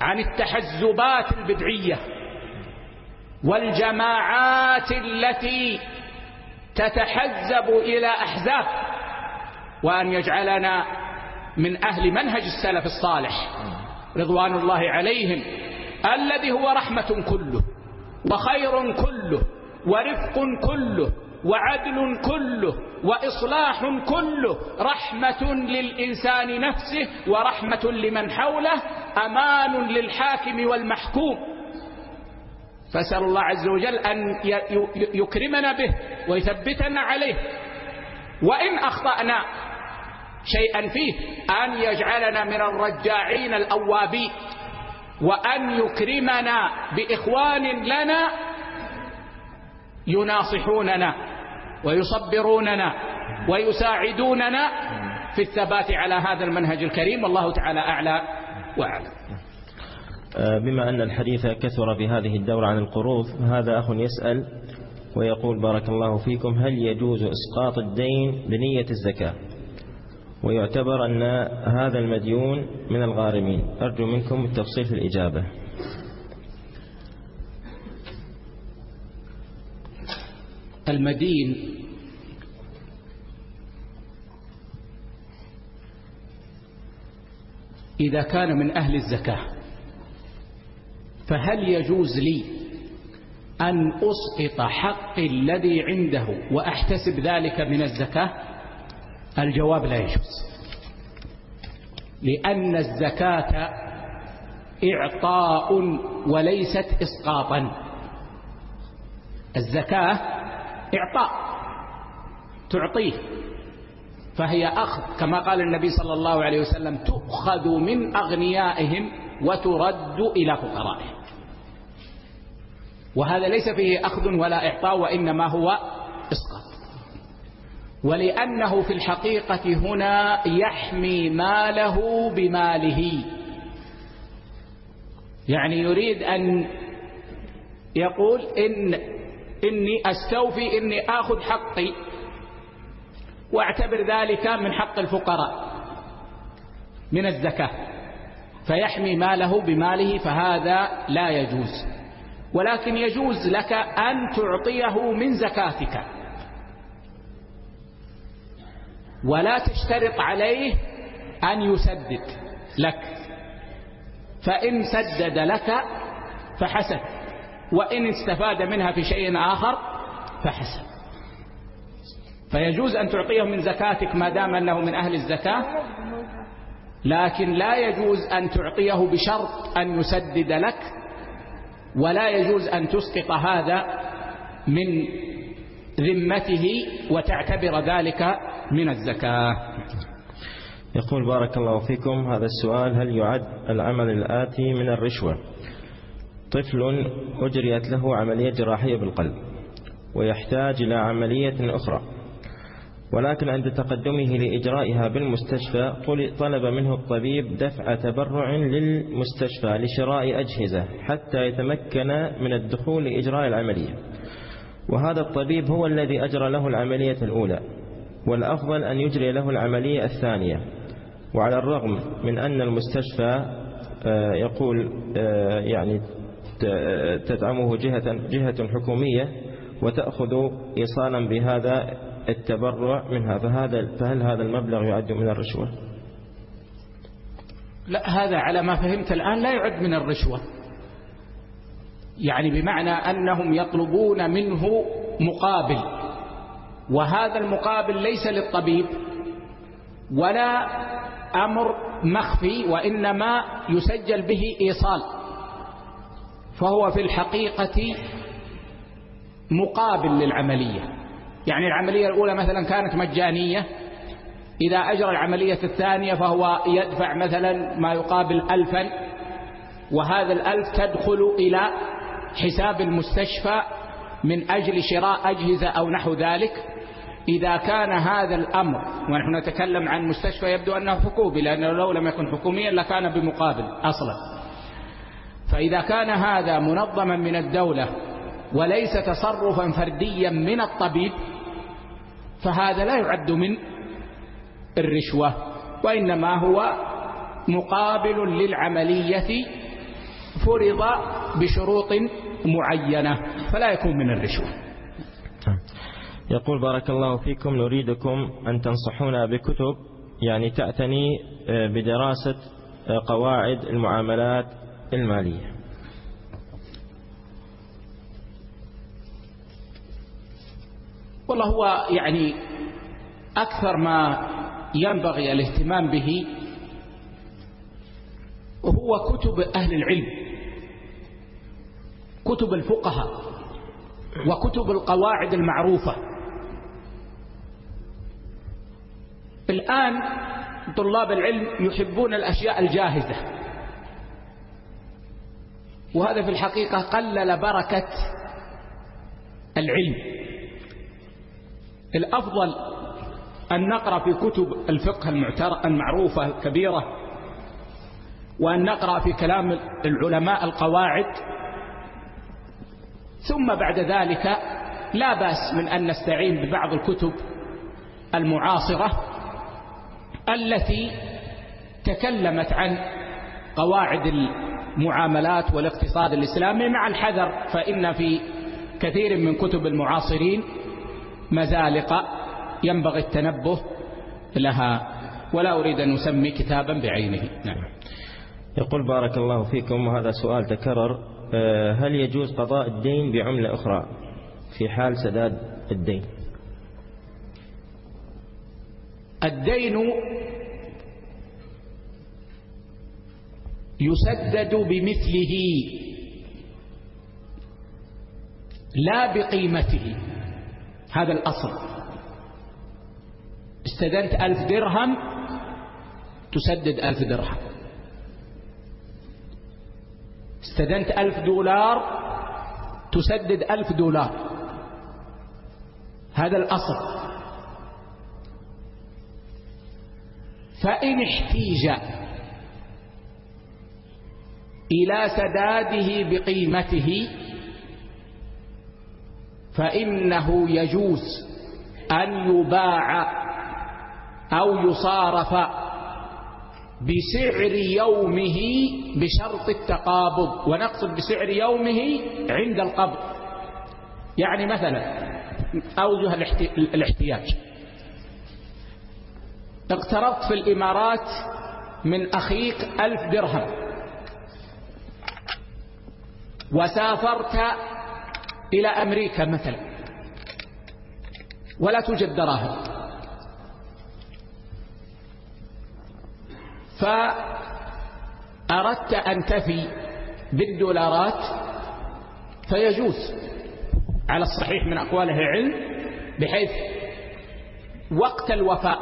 Speaker 2: عن التحزبات البدعية والجماعات التي تتحزب إلى أحزاب وأن يجعلنا من أهل منهج السلف الصالح. رضوان الله عليهم الذي هو رحمة كله وخير كله ورفق كله وعدل كله وإصلاح كله رحمة للإنسان نفسه ورحمة لمن حوله أمان للحاكم والمحكوم. فأسأل الله عز وجل أن يكرمنا به ويثبتنا عليه. وإن أخطأنا شيئا فيه أن يجعلنا من الرجاعين الأوابين. وأن يكرمنا بإخوان لنا يناصحوننا. ويصبروننا ويساعدوننا في الثبات على هذا المنهج الكريم. والله تعالى أعلى وأعلم.
Speaker 1: آه، بما أن الحديث كثر بهذه الدورة عن القروض هذا أخ يسأل ويقول بارك الله فيكم هل يجوز إسقاط الدين بنية الزكاة؟ ويعتبر أن هذا المديون من الغارمين. أرجو منكم التفصيل في الإجابة.
Speaker 2: المدين. إذا كان من أهل الزكاة فهل يجوز لي أن أسقط حق الذي عنده وأحتسب ذلك من الزكاة؟ الجواب لا يجوز لأن الزكاة إعطاء وليست إسقاطا. الزكاة إعطاء تعطيه. فهي أخذ كما قال النبي صلى الله عليه وسلم تؤخذ من أغنيائهم وترد إلى فقرائهم. وهذا ليس فيه أخذ ولا إعطاء وإنما هو إسقاط. ولأنه في الحقيقة هنا يحمي ماله بماله. يعني يريد أن يقول إن إني أستوفي إني آخذ حقي وأعتبر ذلك من حق الفقراء من الزكاة. فيحمي ماله بماله فهذا لا يجوز. ولكن يجوز لك أن تعطيه من زكاتك. ولا تشترط عليه أن يسدد لك. فإن سدد لك فحسن وإن استفاد منها في شيء آخر فحسن فيجوز أن تعطيه من زكاتك ما دام أنه من أهل الزكاة لكن لا يجوز أن تعطيه بشرط أن يسدد لك ولا يجوز أن تسقط هذا من ذمته وتعتبر ذلك من الزكاة.
Speaker 1: يقول بارك الله فيكم هذا السؤال هل يعد العمل الآتي من الرشوة؟ طفل أجريت له عملية جراحية بالقلب ويحتاج إلى عملية أخرى. ولكن عند تقدمه لإجرائها بالمستشفى طلب منه الطبيب دفع تبرع للمستشفى لشراء أجهزة حتى يتمكن من الدخول لإجراء العملية. وهذا الطبيب هو الذي أجرى له العملية الأولى والأفضل أن يجري له العملية الثانية. وعلى الرغم من أن المستشفى آه، يقول آه، يعني تدعمه جهة, جهة حكومية وتأخذ إيصالا بهذا التبرع منها. فهذا فهل هذا المبلغ يعد من الرشوة؟
Speaker 2: لا هذا على ما فهمت الآن لا يعد من الرشوة. يعني بمعنى أنهم يطلبون منه مقابل وهذا المقابل ليس للطبيب ولا أمر مخفي وإنما يسجل به إيصال. فهو في الحقيقة مقابل للعملية. يعني العملية الأولى مثلا كانت مجانية إذا أجرى العملية الثانية فهو يدفع مثلا ما يقابل ألفا وهذا الألف تدخل إلى حساب المستشفى من أجل شراء أجهزة أو نحو ذلك. إذا كان هذا الأمر ونحن نتكلم عن مستشفى يبدو أنه حكومي لأنه لو لم يكن حكوميا لكان بمقابل أصلا. فإذا كان هذا منظما من الدولة وليس تصرفا فرديا من الطبيب فهذا لا يعد من الرشوة وإنما هو مقابل للعملية فرض بشروط معينة فلا يكون من الرشوة.
Speaker 1: يقول بارك الله فيكم نريدكم أن تنصحونا بكتب يعني تعتني آه، بدراسة آه، قواعد المعاملات المالية.
Speaker 2: والله هو يعني أكثر ما ينبغي الاهتمام به هو كتب أهل العلم كتب الفقهاء وكتب القواعد المعروفة. الآن طلاب العلم يحبون الأشياء الجاهزة. وهذا في الحقيقة قلل بركة العلم. الأفضل أن نقرأ في كتب الفقه المعروفة الكبيرة وأن نقرأ في كلام العلماء القواعد ثم بعد ذلك لا بأس من أن نستعين ببعض الكتب المعاصرة التي تكلمت عن قواعد المعاملات والاقتصاد الإسلامي مع الحذر فإن في كثير من كتب المعاصرين مزالق ينبغي التنبه لها. ولا أريد أن أسمي كتابا بعينه. نعم.
Speaker 1: يقول بارك الله فيكم وهذا سؤال تكرر. آه، هل يجوز قضاء الدين بعملة أخرى في حال سداد الدين؟
Speaker 2: الدين يسدد بمثله لا بقيمته. هذا الأصل. استدنت ألف درهم تسدد ألف درهم. استدنت ألف دولار تسدد ألف دولار. هذا الأصل. فإن احتيج إلى سداده بقيمته فإنه يجوز أن يباع أو يصارف بسعر يومه بشرط التقابض ونقصد بسعر يومه عند القبض. يعني مثلا أوجه الاحتياج. اقترضت في الإمارات من أخيك ألف درهم. وسافرت إلى أمريكا مثلا. ولا توجد دراهم. فأردت أن تفي بالدولارات فيجوز على الصحيح من أقواله العلم بحيث وقت الوفاء.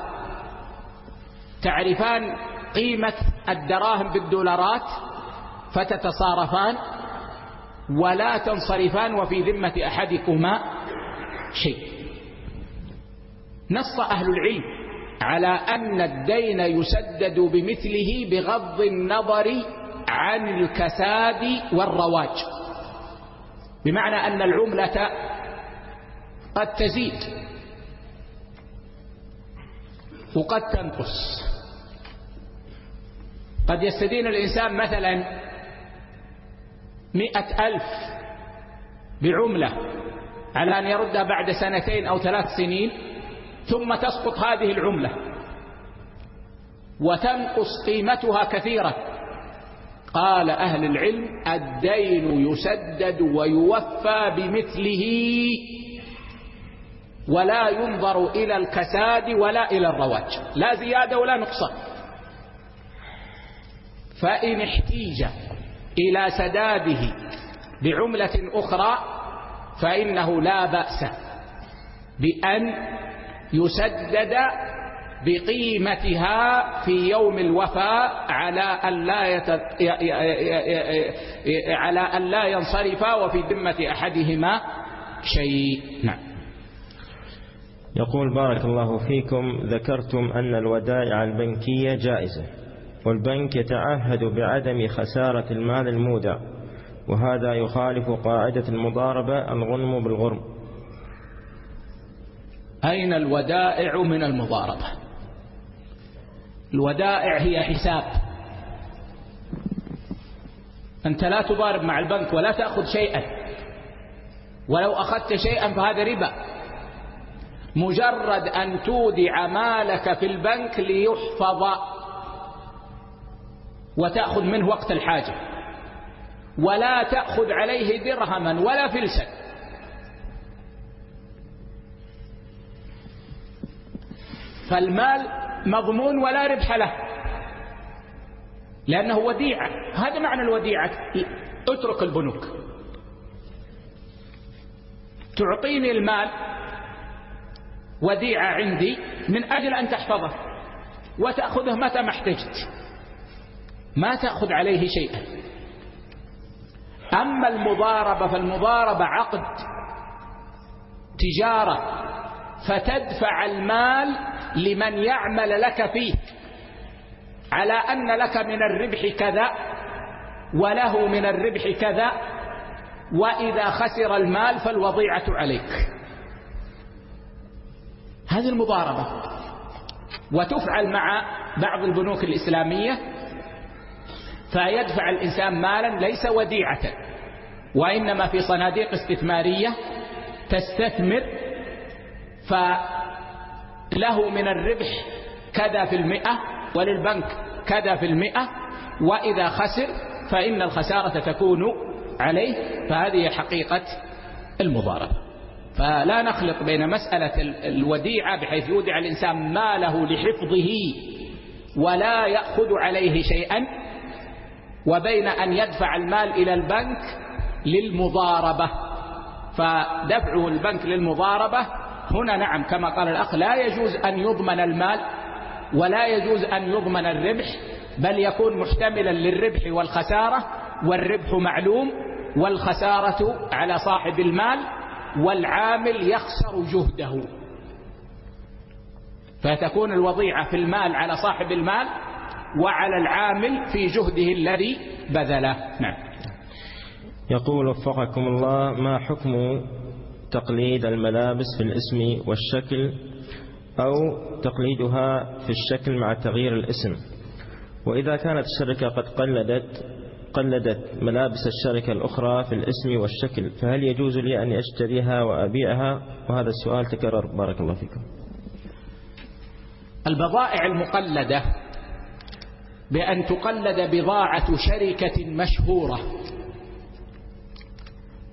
Speaker 2: تعرفان قيمة الدراهم بالدولارات فتتصارفان. ولا تنصرفان وفي ذمة أحدكما شيء. نص أهل العلم على أن الدين يسدد بمثله بغض النظر عن الكساد والرواج. بمعنى أن العملة قد تزيد وقد تنقص. قد يستدين الإنسان مثلا مئة ألف بعملة على أن يردها بعد سنتين أو ثلاث سنين ثم تسقط هذه العملة. وتنقص قيمتها كثيرا قال أهل العلم الدين يسدد ويوفى بمثله ولا ينظر إلى الكساد ولا إلى الرواج. لا زيادة ولا نقصان. فإن احتيج إلى سداده بعملة أخرى فإنه لا بأس بأن يسدد بقيمتها في يوم الوفاء على أن لا يت... على أن لا وفي ذمة أحدهما شيء. نعم.
Speaker 1: يقول بارك الله فيكم ذكرتم أن الودائع البنكية جائزة. والبنك يتعهد بعدم خسارة المال المودع وهذا يخالف قاعدة المضاربة الغنم بالغرم.
Speaker 2: أين الودائع من المضاربة؟ الودائع هي حساب. أنت لا تضارب مع البنك ولا تأخذ شيئا. ولو أخذت شيئا فهذا ربا. مجرد أن تودع مالك في البنك ليحفظ وتأخذ منه وقت الحاجة. ولا تأخذ عليه درهما ولا فلسا. فالمال مضمون ولا ربح له. لأنه وديعة. هذا معنى الوديعة. اترك البنوك. تعطيني المال. وديعة عندي من أجل أن تحفظه. وتأخذه متى ما احتجت. ما تأخذ عليه شيئا أما المضاربة فالمضاربة عقد تجارة فتدفع المال لمن يعمل لك فيه على أن لك من الربح كذا وله من الربح كذا وإذا خسر المال فالوضيعة عليك. هذه المضاربة. وتفعل مع بعض البنوك الإسلامية فيدفع الإنسان مالا ليس وديعة وإنما في صناديق استثمارية تستثمر فله من الربح كذا في المئة وللبنك كذا في المئة وإذا خسر فإن الخسارة تكون عليه فهذه حقيقة المضاربة. فلا نخلط بين مسألة الوديعة بحيث يودع الإنسان ماله لحفظه ولا يأخذ عليه شيئا وبين أن يدفع المال إلى البنك للمضاربة. فدفعه البنك للمضاربة هنا نعم كما قال الأخ لا يجوز أن يضمن المال ولا يجوز أن يضمن الربح بل يكون محتملا للربح والخسارة والربح معلوم والخسارة على صاحب المال والعامل يخسر جهده. فتكون الوضيعة في المال على صاحب المال وعلى العامل في جهده الذي بذله. نعم.
Speaker 1: يقول وفقكم الله ما حكم تقليد الملابس في الاسم والشكل أو تقليدها في الشكل مع تغيير الاسم؟ وإذا كانت الشركة قد قلدت قلدت ملابس الشركة الأخرى في الاسم والشكل فهل يجوز لي أن أشتريها وأبيعها؟ وهذا السؤال تكرر. بارك الله فيكم.
Speaker 2: البضائع المقلدة بأن تقلد بضاعة شركة مشهورة.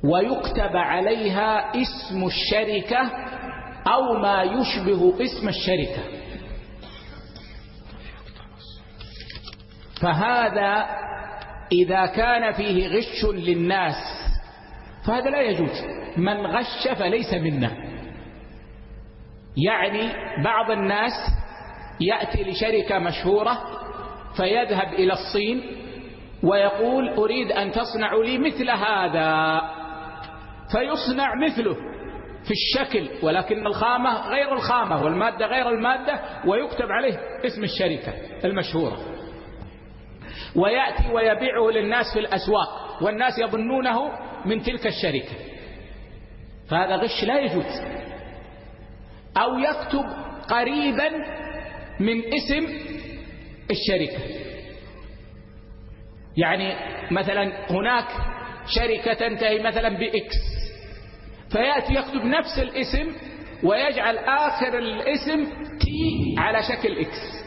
Speaker 2: ويكتب عليها اسم الشركة أو ما يشبه اسم الشركة. فهذا إذا كان فيه غش للناس فهذا لا يجوز. من غش فليس منا. يعني بعض الناس يأتي لشركة مشهورة فيذهب إلى الصين ويقول أريد أن تصنع لي مثل هذا فيصنع مثله في الشكل ولكن الخامة غير الخامة والمادة غير المادة ويكتب عليه اسم الشركة المشهورة. ويأتي ويبيعه للناس في الأسواق والناس يظنونه من تلك الشركة. فهذا غش لا يجوز. أو يكتب قريبا من اسم الشركة. يعني مثلا هناك شركة تنتهي مثلا بإكس فيأتي يكتب نفس الاسم ويجعل آخر الاسم تي على شكل إكس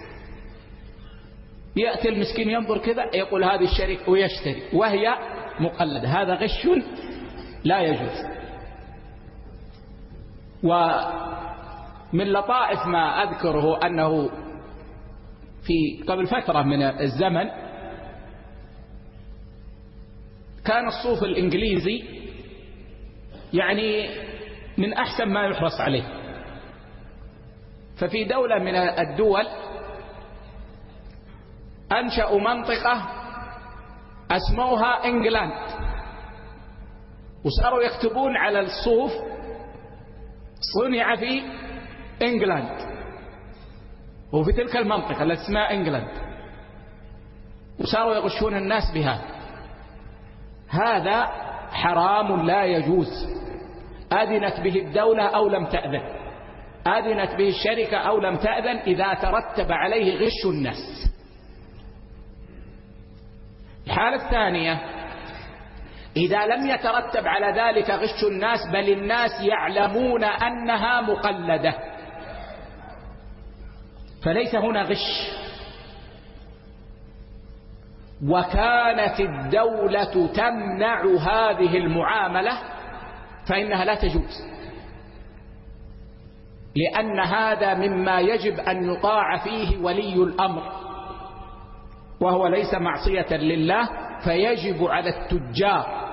Speaker 2: يأتي المسكين ينظر كذا يقول هذه الشركة ويشتري وهي مقلدة. هذا غش لا يجوز. ومن لطائف ما أذكره أنه في قبل فترة من الزمن كان الصوف الإنجليزي يعني من أحسن ما يحرص عليه. ففي دولة من الدول أنشأوا منطقة أسموها إنجلاند وصاروا يكتبون على الصوف صنع في إنجلاند. وفي تلك المنطقة التي اسمها إنجلاند وصاروا يغشون الناس بها. هذا حرام لا يجوز. أذنت به الدولة أو لم تأذن. أذنت به الشركة أو لم تأذن إذا ترتب عليه غش الناس. الحالة الثانية إذا لم يترتب على ذلك غش الناس بل الناس يعلمون أنها مقلدة. فليس هنا غش. وكانت الدولة تمنع هذه المعاملة فإنها لا تجوز. لأن هذا مما يجب أن يطاع فيه ولي الأمر وهو ليس معصية لله فيجب على التجار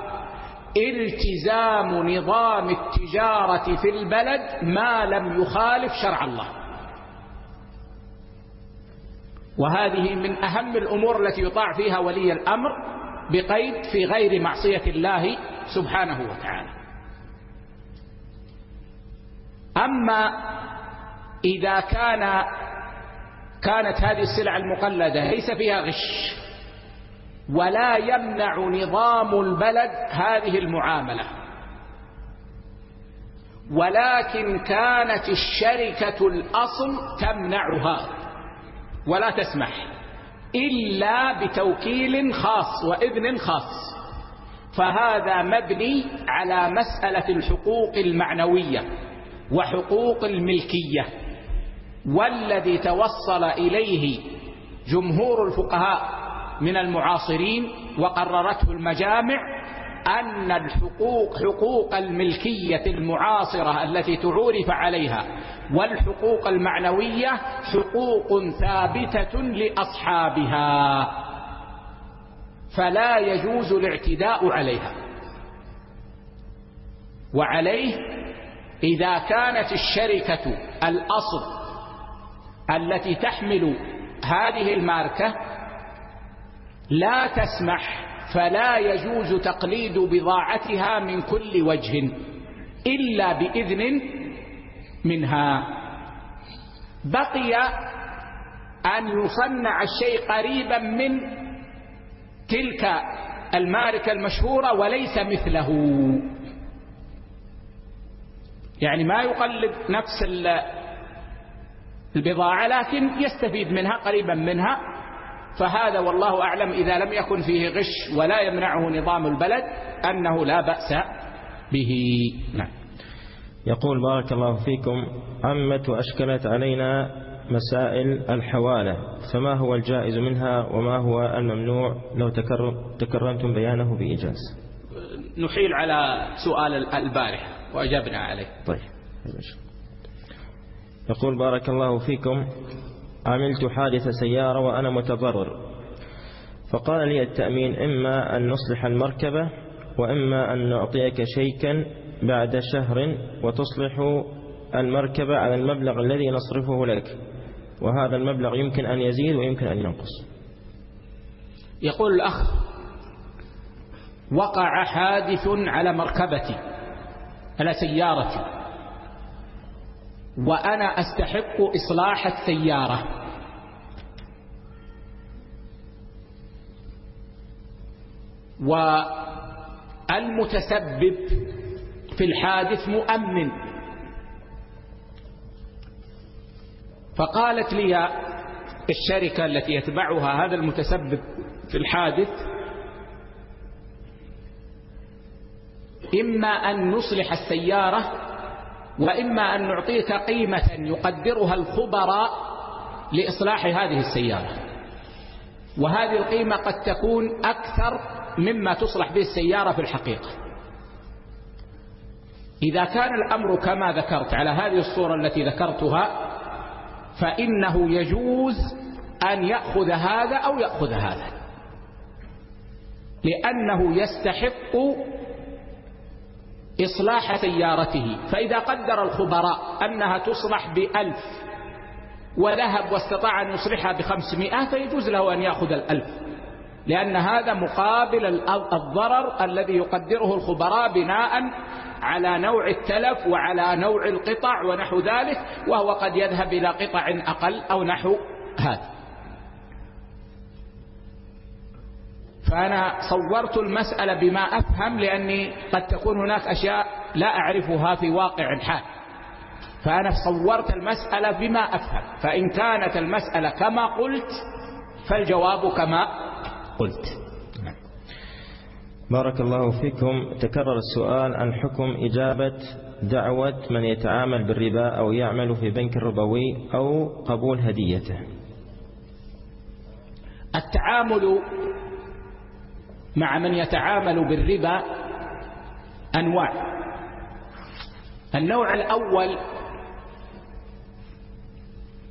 Speaker 2: التزام نظام التجارة في البلد ما لم يخالف شرع الله. وهذه من أهم الأمور التي يطاع فيها ولي الأمر بقيد في غير معصية الله سبحانه وتعالى. أما إذا كان كانت هذه السلع المقلدة ليس فيها غش ولا يمنع نظام البلد هذه المعاملة ولكن كانت الشركة الأصل تمنعها. ولا تسمح إلا بتوكيل خاص وإذن خاص. فهذا مبني على مسألة الحقوق المعنوية وحقوق الملكية والذي توصل إليه جمهور الفقهاء من المعاصرين وقررته المجامع أن الحقوق حقوق الملكية المعاصرة التي تعورف عليها والحقوق المعنوية حقوق ثابتة لأصحابها فلا يجوز الاعتداء عليها. وعليه إذا كانت الشركة الأصل التي تحمل هذه الماركة لا تسمح فلا يجوز تقليد بضاعتها من كل وجه إلا بإذن منها. بقي أن يصنع الشيء قريبا من تلك الماركة المشهورة وليس مثله. يعني ما يقلد نفس البضاعة لكن يستفيد منها قريبا منها. فهذا والله أعلم إذا لم يكن فيه غش ولا يمنعه نظام البلد أنه لا بأس به. نعم.
Speaker 1: يقول بارك الله فيكم عمت وأشكلت علينا مسائل الحوالة فما هو الجائز منها وما هو الممنوع؟ لو تكرمتم بيانه بإيجاز.
Speaker 2: نحيل على سؤال البارح وأجبنا عليه.
Speaker 1: طيب. يقول بارك الله فيكم عملت حادث سيارة وأنا متضرر. فقال لي التأمين إما أن نصلح المركبة وإما أن نعطيك شيكا بعد شهر وتصلح المركبة على المبلغ الذي نصرفه لك. وهذا المبلغ يمكن أن يزيد ويمكن أن ينقص.
Speaker 2: يقول الأخ وقع حادث على مركبتي على سيارتي. وأنا أستحق إصلاح السيارة. والمتسبب في الحادث مؤمن. فقالت لي الشركة التي يتبعها هذا المتسبب في الحادث إما أن نصلح السيارة وإما أن نعطيك قيمة يقدرها الخبراء لإصلاح هذه السيارة. وهذه القيمة قد تكون أكثر مما تصلح به السيارة في الحقيقة. إذا كان الأمر كما ذكرت على هذه الصورة التي ذكرتها فإنه يجوز أن يأخذ هذا أو يأخذ هذا. لأنه يستحق إصلاح سيارته. فإذا قدر الخبراء أنها تصلح بألف وذهب واستطاع أن يصلحها بخمسمائة فيجوز له أن يأخذ الألف. لأن هذا مقابل الضرر الذي يقدره الخبراء بناء على نوع التلف وعلى نوع القطع ونحو ذلك وهو قد يذهب إلى قطع أقل أو نحو هذا. فأنا صورت المسألة بما أفهم لأني قد تكون هناك أشياء لا أعرفها في واقع الحال. فأنا صورت المسألة بما أفهم. فإن كانت المسألة كما قلت فالجواب كما قلت.
Speaker 1: بارك الله فيكم. تكرر السؤال عن حكم إجابة دعوة من يتعامل بالربا أو يعمل في بنك ربوي أو قبول هديته.
Speaker 2: التعامل مع من يتعامل بالربا أنواع. النوع الأول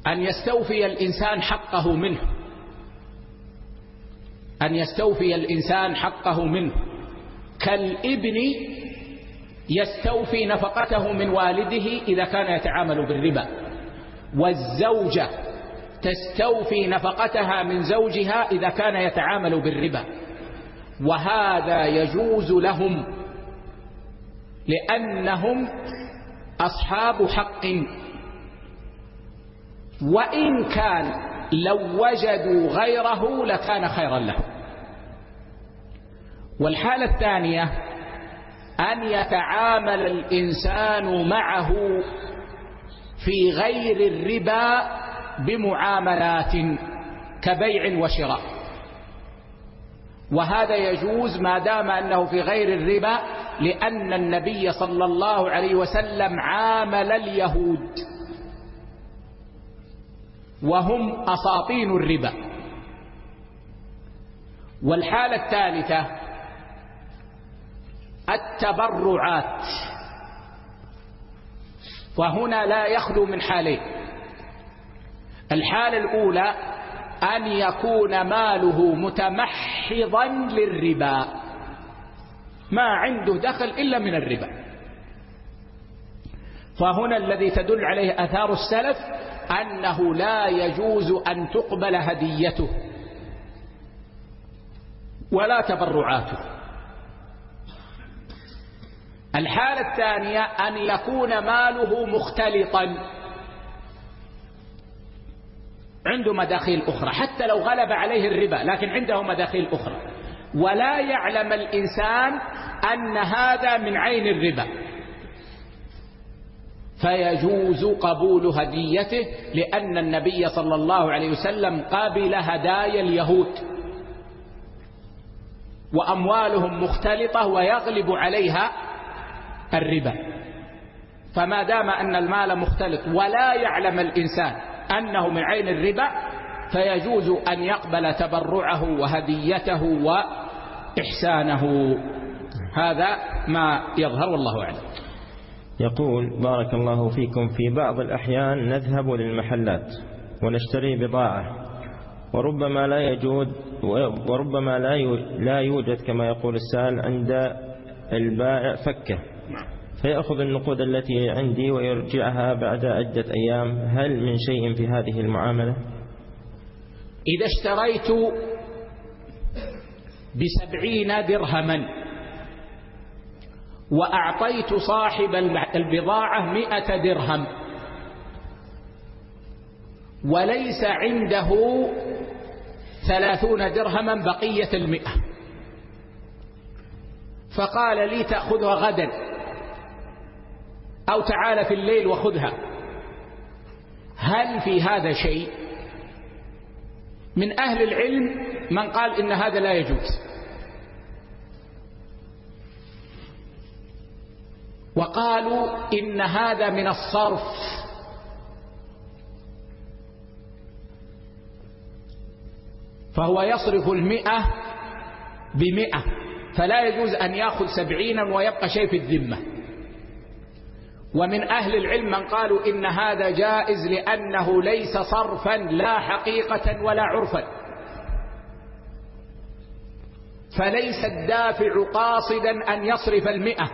Speaker 2: أن يستوفي الإنسان حقه منه. أن يستوفي الإنسان حقه منه. كالإبن يستوفي نفقته من والده إذا كان يتعامل بالربا. والزوجة تستوفي نفقتها من زوجها إذا كان يتعامل بالربا. وهذا يجوز لهم لأنهم أصحاب حق. وإن كان لو وجدوا غيره لكان خيرا لهم. والحالة الثانية أن يتعامل الإنسان معه في غير الربا بمعاملات كبيع وشراء. وهذا يجوز ما دام أنه في غير الربا لأن النبي صلى الله عليه وسلم عامل اليهود وهم أساطين الربا. والحالة الثالثة التبرعات. وهنا لا يخلو من حالين. الحالة الأولى أن يكون ماله متمحضا للربا. ما عنده دخل إلا من الربا. فهنا الذي تدل عليه أثار السلف أنه لا يجوز أن تقبل هديته ولا تبرعاته. الحالة الثانية أن يكون ماله مختلطا. عنده مداخيل أخرى حتى لو غلب عليه الربا لكن عنده مداخيل أخرى. ولا يعلم الإنسان أن هذا من عين الربا. فيجوز قبول هديته لأن النبي صلى الله عليه وسلم قابل هدايا اليهود. وأموالهم مختلطة ويغلب عليها الربا. فما دام أن المال مختلط ولا يعلم الإنسان أنه من عين الربا فيجوز أن يقبل تبرعه وهديته وإحسانه. هذا ما يظهر والله أعلم.
Speaker 1: يقول بارك الله فيكم. في بعض الأحيان نذهب للمحلات ونشتري بضاعة وربما لا يجود وربما لا لا يوجد كما يقول السائل عند البائع فكة. فيأخذ النقود التي عندي ويرجعها بعد عدة أيام. هل من شيء في هذه المعاملة؟
Speaker 2: إذا اشتريت بسبعين درهما وأعطيت صاحب البضاعة مئة درهم وليس عنده ثلاثون درهما بقية المئة فقال لي تأخذها غدا. أو تعال في الليل وخذها. هل في هذا شيء؟ من أهل العلم من قال إن هذا لا يجوز. وقالوا إن هذا من الصرف. فهو يصرف المئة بمئة. فلا يجوز أن يأخذ سبعينا ويبقى شيء في الذمة. ومن أهل العلم من قالوا إن هذا جائز لأنه ليس صرفا لا حقيقة ولا عرفا. فليس الدافع قاصدا أن يصرف المئة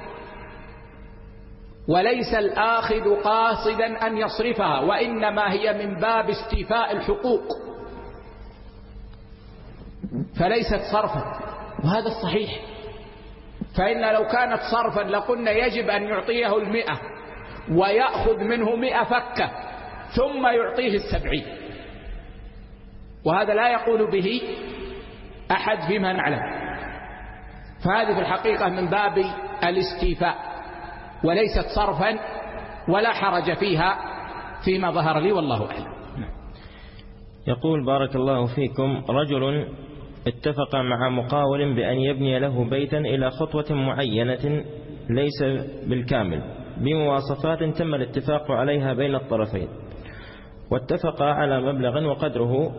Speaker 2: وليس الآخذ قاصدا أن يصرفها وإنما هي من باب استيفاء الحقوق. فليست صرفا وهذا الصحيح. فإن لو كانت صرفا لقلنا يجب أن يعطيه المئة. ويأخذ منه مئة فكة ثم يعطيه السبعين. وهذا لا يقول به أحد فيما نعلم. فهذه في الحقيقة من باب الاستيفاء وليست صرفا ولا حرج فيها فيما ظهر لي والله أعلم.
Speaker 1: يقول بارك الله فيكم رجل اتفق مع مقاول بأن يبني له بيتا إلى خطوة معينة ليس بالكامل. بمواصفات تم الاتفاق عليها بين الطرفين. واتفق على مبلغ وقدره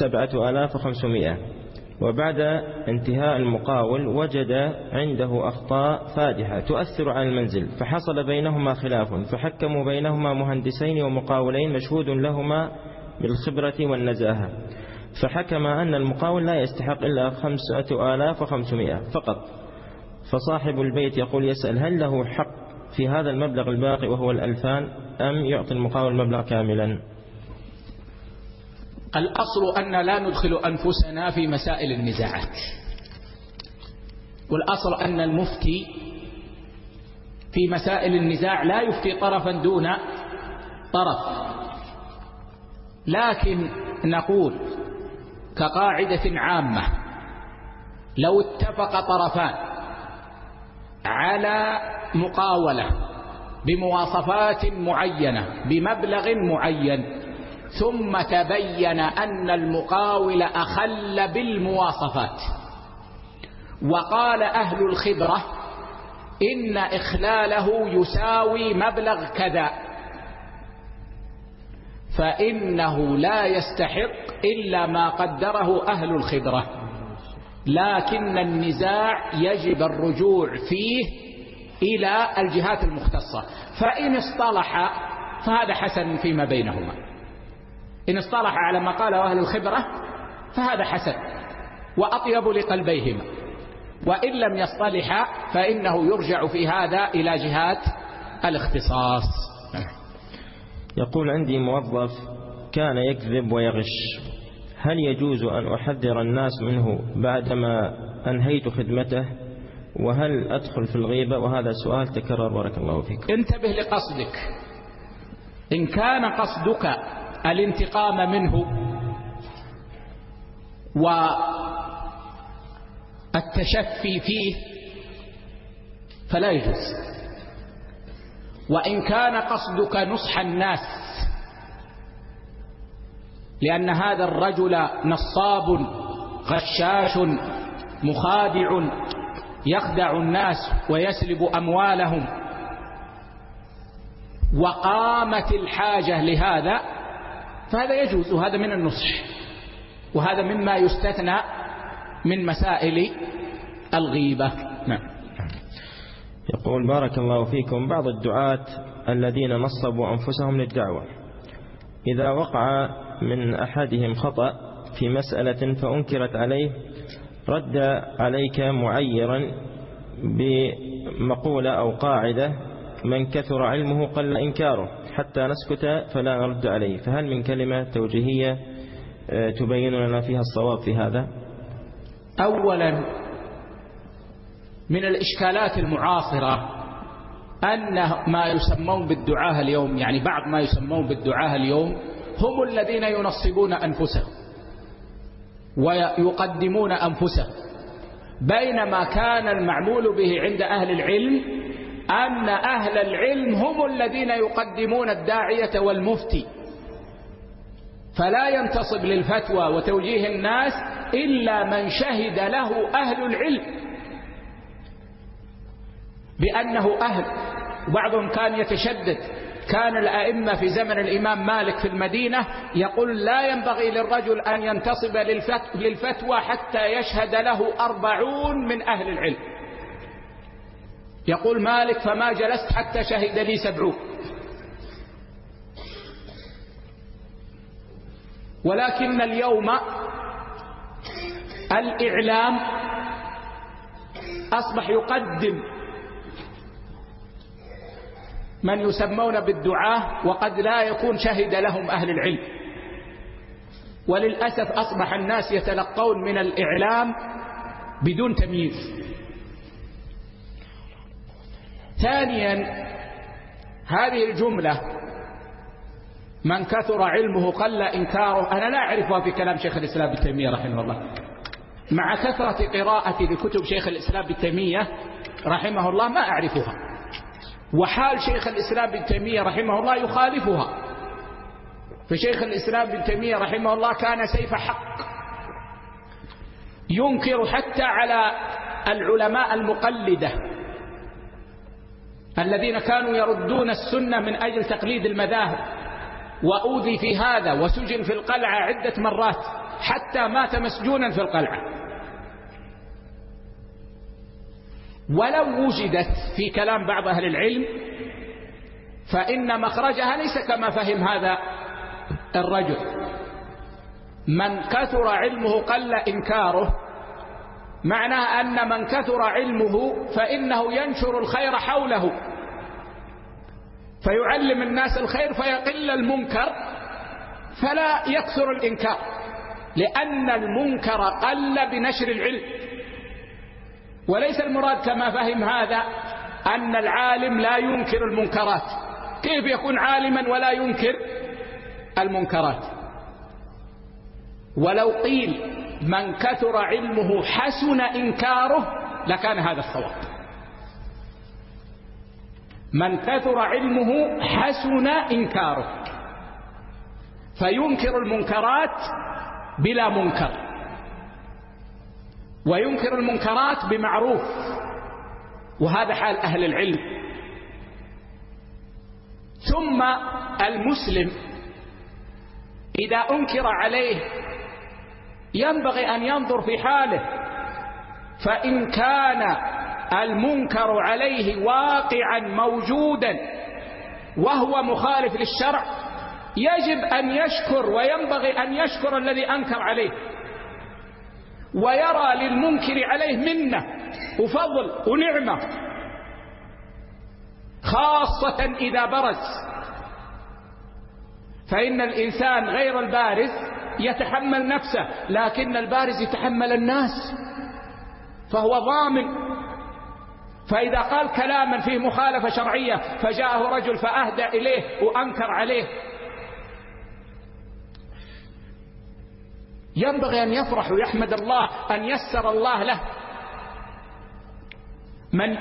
Speaker 1: سبعة آلاف وخمسمائة. وبعد انتهاء المقاول وجد عنده أخطاء فادحة تؤثر على المنزل فحصل بينهما خلاف فحكموا بينهما مهندسين ومقاولين مشهود لهما بالخبرة والنزاهة. فحكم أن المقاول لا يستحق إلا خمسة آلاف وخمسمائة فقط. فصاحب البيت يقول يسأل هل له حق في هذا المبلغ الباقي وهو الألفان أم يعطي المقاول المبلغ كاملا؟
Speaker 2: الأصل أن لا ندخل أنفسنا في مسائل النزاعات. والأصل أن المفتي في مسائل النزاع لا يفتي طرفا دون طرف. لكن نقول كقاعدة عامة لو اتفق طرفان على مقاولة بمواصفات معينة بمبلغ معين. ثم تبين أن المقاول أخل بالمواصفات. وقال أهل الخبرة إن إخلاله يساوي مبلغ كذا. فإنه لا يستحق إلا ما قدره أهل الخبرة. لكن النزاع يجب الرجوع فيه إلى الجهات المختصة. فإن اصطلح فهذا حسن فيما بينهما. إن اصطلح على ما قاله أهل الخبرة فهذا حسن وأطيب لقلبيهما. وإن لم يصطلح فإنه يرجع في هذا إلى جهات الاختصاص.
Speaker 1: يقول عندي موظف كان يكذب ويغش. هل يجوز أن أحذر الناس منه بعدما أنهيت خدمته؟ وهل أدخل في الغيبة؟ وهذا سؤال تكرر. بارك الله فيك.
Speaker 2: انتبه لقصدك. إن كان قصدك الانتقام منه والتشفي فيه فلا يجوز. وإن كان قصدك نصح الناس لأن هذا الرجل نصاب غشاش مخادع يخدع الناس ويسلب أموالهم. وقامت الحاجة لهذا فهذا يجوز وهذا من النصح. وهذا مما يستثنى من مسائل الغيبة. نعم.
Speaker 1: يقول بارك الله فيكم. بعض الدعاة الذين نصبوا أنفسهم للدعوة. إذا وقع من أحدهم خطأ في مسألة فأنكرت عليه رد عليك معيرا بمقولة أو قاعدة من كثر علمه قل إنكاره حتى نسكت فلا نرد عليه. فهل من كلمة توجيهية آه، تبين لنا فيها الصواب في هذا؟
Speaker 2: أولا من الإشكالات المعاصرة أن ما يسمون بالدعاة اليوم يعني بعض ما يسمون بالدعاة اليوم هم الذين ينصبون أنفسهم. ويقدمون أنفسهم. بينما كان المعمول به عند أهل العلم أن أهل العلم هم الذين يقدمون الداعية والمفتي. فلا ينتصب للفتوى وتوجيه الناس إلا من شهد له أهل العلم. بأنه أهل. وبعضهم كان يتشدد. كان الأئمة في زمن الإمام مالك في المدينة يقول لا ينبغي للرجل أن ينتصب للفتوى حتى يشهد له أربعون من أهل العلم. يقول مالك فما جلست حتى شهد لي سبعون. ولكن اليوم الإعلام أصبح يقدم من يسمون بالدعاة وقد لا يكون شهد لهم أهل العلم. وللأسف أصبح الناس يتلقون من الإعلام بدون تمييز. ثانيا هذه الجملة من كثر علمه قل إنكاره. أنا لا أعرفها في كلام شيخ الإسلام ابن تيمية رحمه الله. مع كثرة قراءتي لكتب شيخ الإسلام ابن تيمية رحمه الله ما أعرفها. وحال شيخ الإسلام ابن تيمية رحمه الله يخالفها. فشيخ الإسلام ابن تيمية رحمه الله كان سيف حق. ينكر حتى على العلماء المقلدة الذين كانوا يردون السنة من أجل تقليد المذاهب. وأوذي في هذا وسجن في القلعة عدة مرات حتى مات مسجونا في القلعة. ولو وجدت في كلام بعض أهل العلم فإن مخرجها ليس كما فهم هذا الرجل. من كثر علمه قل إنكاره معناه أن من كثر علمه فإنه ينشر الخير حوله. فيعلم الناس الخير فيقل المنكر فلا يكثر الإنكار لأن المنكر قل بنشر العلم. وليس المراد كما فهم هذا أن العالم لا ينكر المنكرات. كيف يكون عالما ولا ينكر المنكرات؟ ولو قيل من كثر علمه حسن إنكاره لكان هذا الصواب. من كثر علمه حسن إنكاره. فينكر المنكرات بلا منكر. وينكر المنكرات بمعروف. وهذا حال أهل العلم. ثم المسلم إذا أنكر عليه ينبغي أن ينظر في حاله. فإن كان المنكر عليه واقعا موجودا وهو مخالف للشرع يجب أن يشكر وينبغي أن يشكر الذي أنكر عليه. ويرى للمنكر عليه منة وفضل ونعمة. خاصة إذا برز. فإن الإنسان غير البارز يتحمل نفسه لكن البارز يتحمل الناس. فهو ضامن. فإذا قال كلاما فيه مخالفة شرعية فجاءه رجل فأهدى إليه وأنكر عليه. ينبغي أن يفرح ويحمد الله أن يسر الله له. من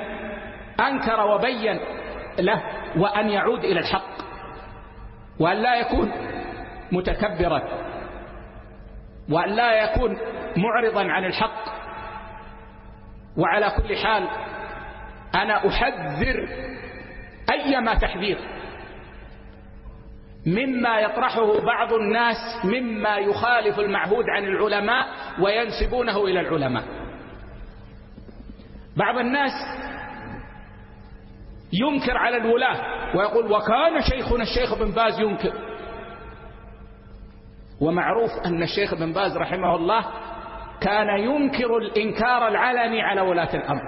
Speaker 2: أنكر وبين له وأن يعود إلى الحق وأن لا يكون متكبرا وأن لا يكون معرضا عن الحق. وعلى كل حال أنا أحذر أيما تحذير. مما يطرحه بعض الناس مما يخالف المعهود عن العلماء وينسبونه إلى العلماء. بعض الناس ينكر على الولاة ويقول وكان شيخنا الشيخ بن باز ينكر. ومعروف أن الشيخ بن باز رحمه الله كان ينكر الإنكار العلني على ولاة الأمر.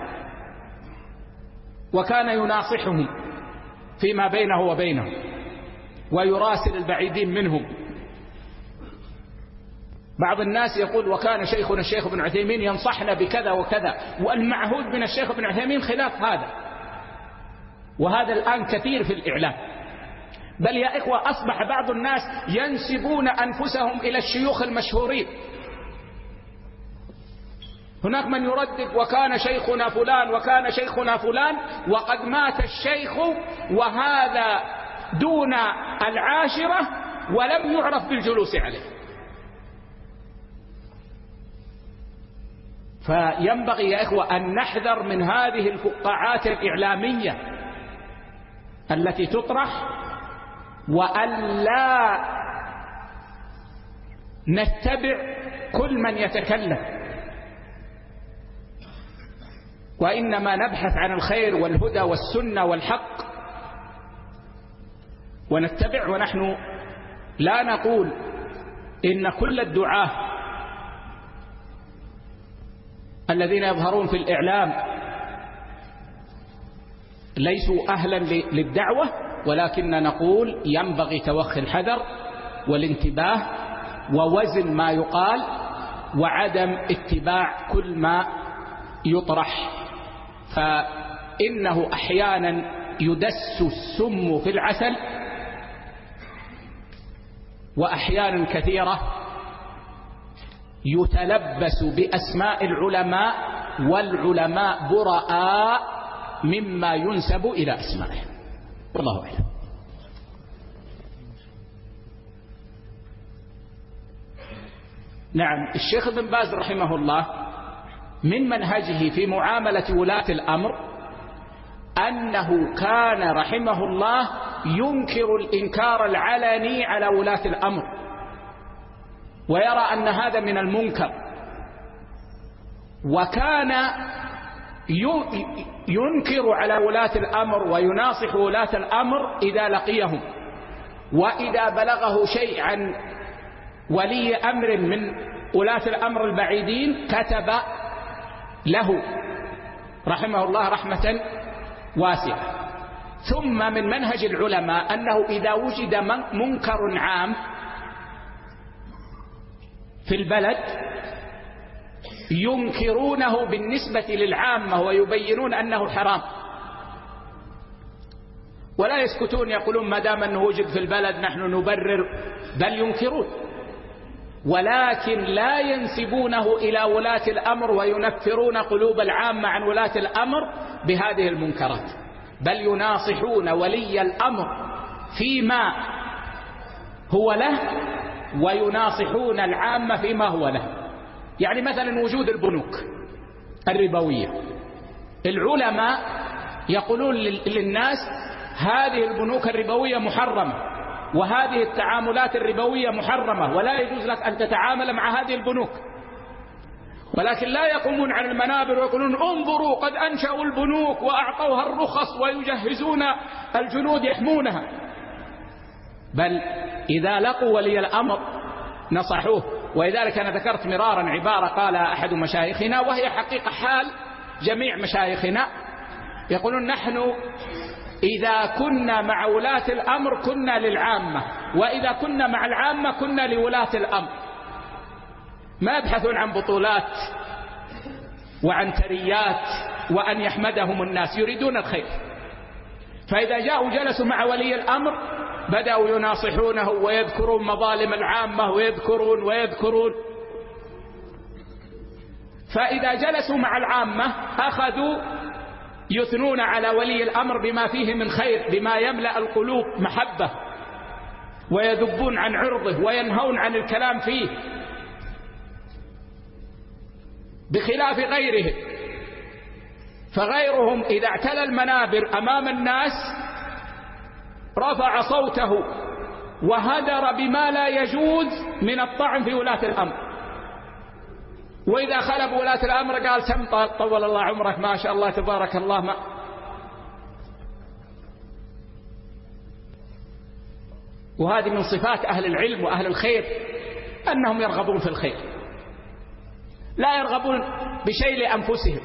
Speaker 2: وكان يناصحهم فيما بينه وبينهم. ويراسل البعيدين منهم. بعض الناس يقول وكان شيخنا الشيخ بن عثيمين ينصحنا بكذا وكذا والمعهود من الشيخ بن عثيمين خلاف هذا. وهذا الآن كثير في الإعلام. بل يا إخوة أصبح بعض الناس ينسبون أنفسهم إلى الشيوخ المشهورين. هناك من يردد وكان شيخنا فلان وكان شيخنا فلان وقد مات الشيخ وهذا دون العاشرة ولم يعرف بالجلوس عليه. فينبغي يا إخوة أن نحذر من هذه الفقاعات الإعلامية التي تطرح وألا نتبع كل من يتكلم. وإنما نبحث عن الخير والهدى والسنة والحق. ونتبع ونحن لا نقول إن كل الدعاة الذين يظهرون في الإعلام ليسوا أهلا للدعوة ولكن نقول ينبغي توخي الحذر والانتباه ووزن ما يقال وعدم اتباع كل ما يطرح. فإنه أحيانا يدس السم في العسل وأحيانا كثيرة يتلبس بأسماء العلماء والعلماء براء مما ينسب إلى أسمائهم والله أعلم. نعم الشيخ ابن باز رحمه الله من منهجه في معاملة ولاة الأمر أنه كان رحمه الله ينكر الإنكار العلني على ولاة الأمر ويرى أن هذا من المنكر. وكان ينكر على ولاة الأمر ويناصح ولاة الأمر إذا لقيهم. وإذا بلغه شيء عن ولي أمر من ولاة الأمر البعيدين كتب له رحمه الله رحمة واسعة. ثم من منهج العلماء أنه إذا وجد منكر عام في البلد ينكرونه بالنسبة للعامة ويبينون أنه حرام. ولا يسكتون يقولون ما دام أنه وجد في البلد نحن نبرر بل ينكرون. ولكن لا ينسبونه إلى ولاة الأمر وينفرون قلوب العامة عن ولاة الأمر بهذه المنكرات. بل يناصحون ولي الأمر فيما هو له ويناصحون العامة فيما هو له. يعني مثلا وجود البنوك الربوية. العلماء يقولون للناس هذه البنوك الربوية محرمة وهذه التعاملات الربوية محرمة ولا يجوز لك أن تتعامل مع هذه البنوك. ولكن لا يقومون على المنابر ويقولون انظروا قد أنشأوا البنوك وأعطوها الرخص ويجهزون الجنود يحمونها. بل إذا لقوا ولي الأمر نصحوه. ولذلك أنا ذكرت مرارا عبارة قال أحد مشايخنا وهي حقيقة حال جميع مشايخنا. يقولون نحن إذا كنا مع ولاة الأمر كنا للعامة وإذا كنا مع العامة كنا لولاة الأمر. ما يبحثون عن بطولات وعن تريات وأن يحمدهم الناس يريدون الخير. فإذا جاءوا جلسوا مع ولي الأمر بدأوا يناصحونه ويذكرون مظالم العامة ويذكرون ويذكرون. فإذا جلسوا مع العامة أخذوا يثنون على ولي الأمر بما فيه من خير بما يملأ القلوب محبة ويذبون عن عرضه وينهون عن الكلام فيه. بخلاف غيرهم فغيرهم إذا اعتلى المنابر أمام الناس رفع صوته وهدر بما لا يجوز من الطعن في ولاة الأمر. وإذا خلب ولاة الأمر قال سم طول الله عمرك ما شاء الله تبارك الله ما. وهذه من صفات أهل العلم وأهل الخير أنهم يرغبون في الخير. لا يرغبون بشيء لأنفسهم.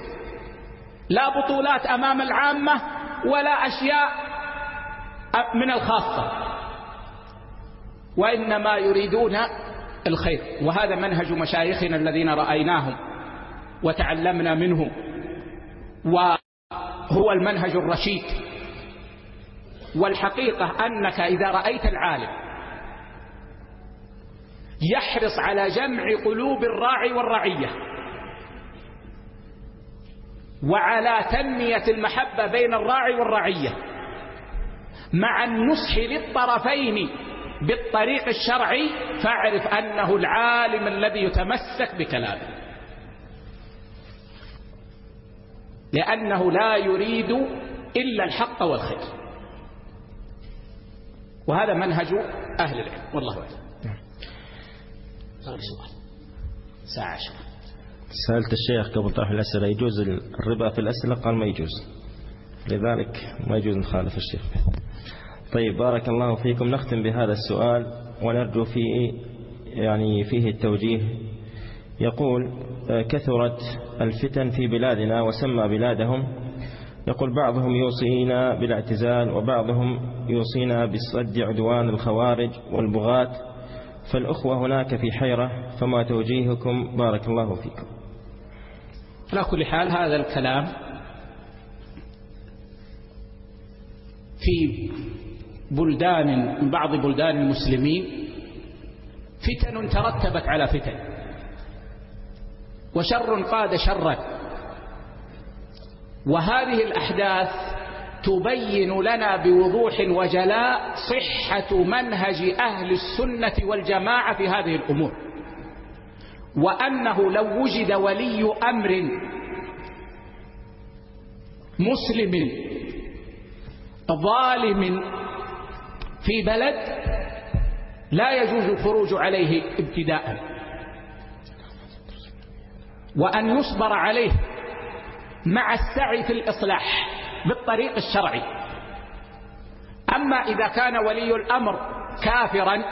Speaker 2: لا بطولات أمام العامة ولا أشياء من الخاصة. وإنما يريدون الخير. وهذا منهج مشايخنا الذين رأيناهم وتعلمنا منهم وهو المنهج الرشيد. والحقيقة أنك إذا رأيت العالم يحرص على جمع قلوب الراعي والرعية. وعلى تنمية المحبة بين الراعي والرعية. مع النصح للطرفين بالطريق الشرعي فاعرف أنه العالم الذي يتمسك بكلامه. لأنه لا يريد إلا الحق والخير. وهذا منهج أهل العلم والله أعلم.
Speaker 1: سألت الشيخ قبل طرح الأسئلة يجوز الربا في الأسئلة؟ قال ما يجوز. لذلك ما يجوز نخالف الشيخ. طيب بارك الله فيكم. نختم بهذا السؤال ونرجو فيه يعني فيه التوجيه. يقول كثرت الفتن في بلادنا وسمى بلادهم. يقول بعضهم يوصينا بالاعتزال وبعضهم يوصينا بصد عدوان الخوارج والبغاة. فالأخوة هناك في حيرة فما توجيهكم؟ بارك الله فيكم.
Speaker 2: على كل حال هذا الكلام في بلدان من بعض بلدان المسلمين فتن ترتبت على فتن. وشر قاد شرا. وهذه الأحداث تبين لنا بوضوح وجلاء صحة منهج أهل السنة والجماعة في هذه الأمور. وأنه لو وجد ولي أمر مسلم ظالم في بلد لا يجوز الخروج عليه ابتداء. وأن يصبر عليه مع السعي في الإصلاح. بالطريق الشرعي. أما إذا كان ولي الأمر كافرا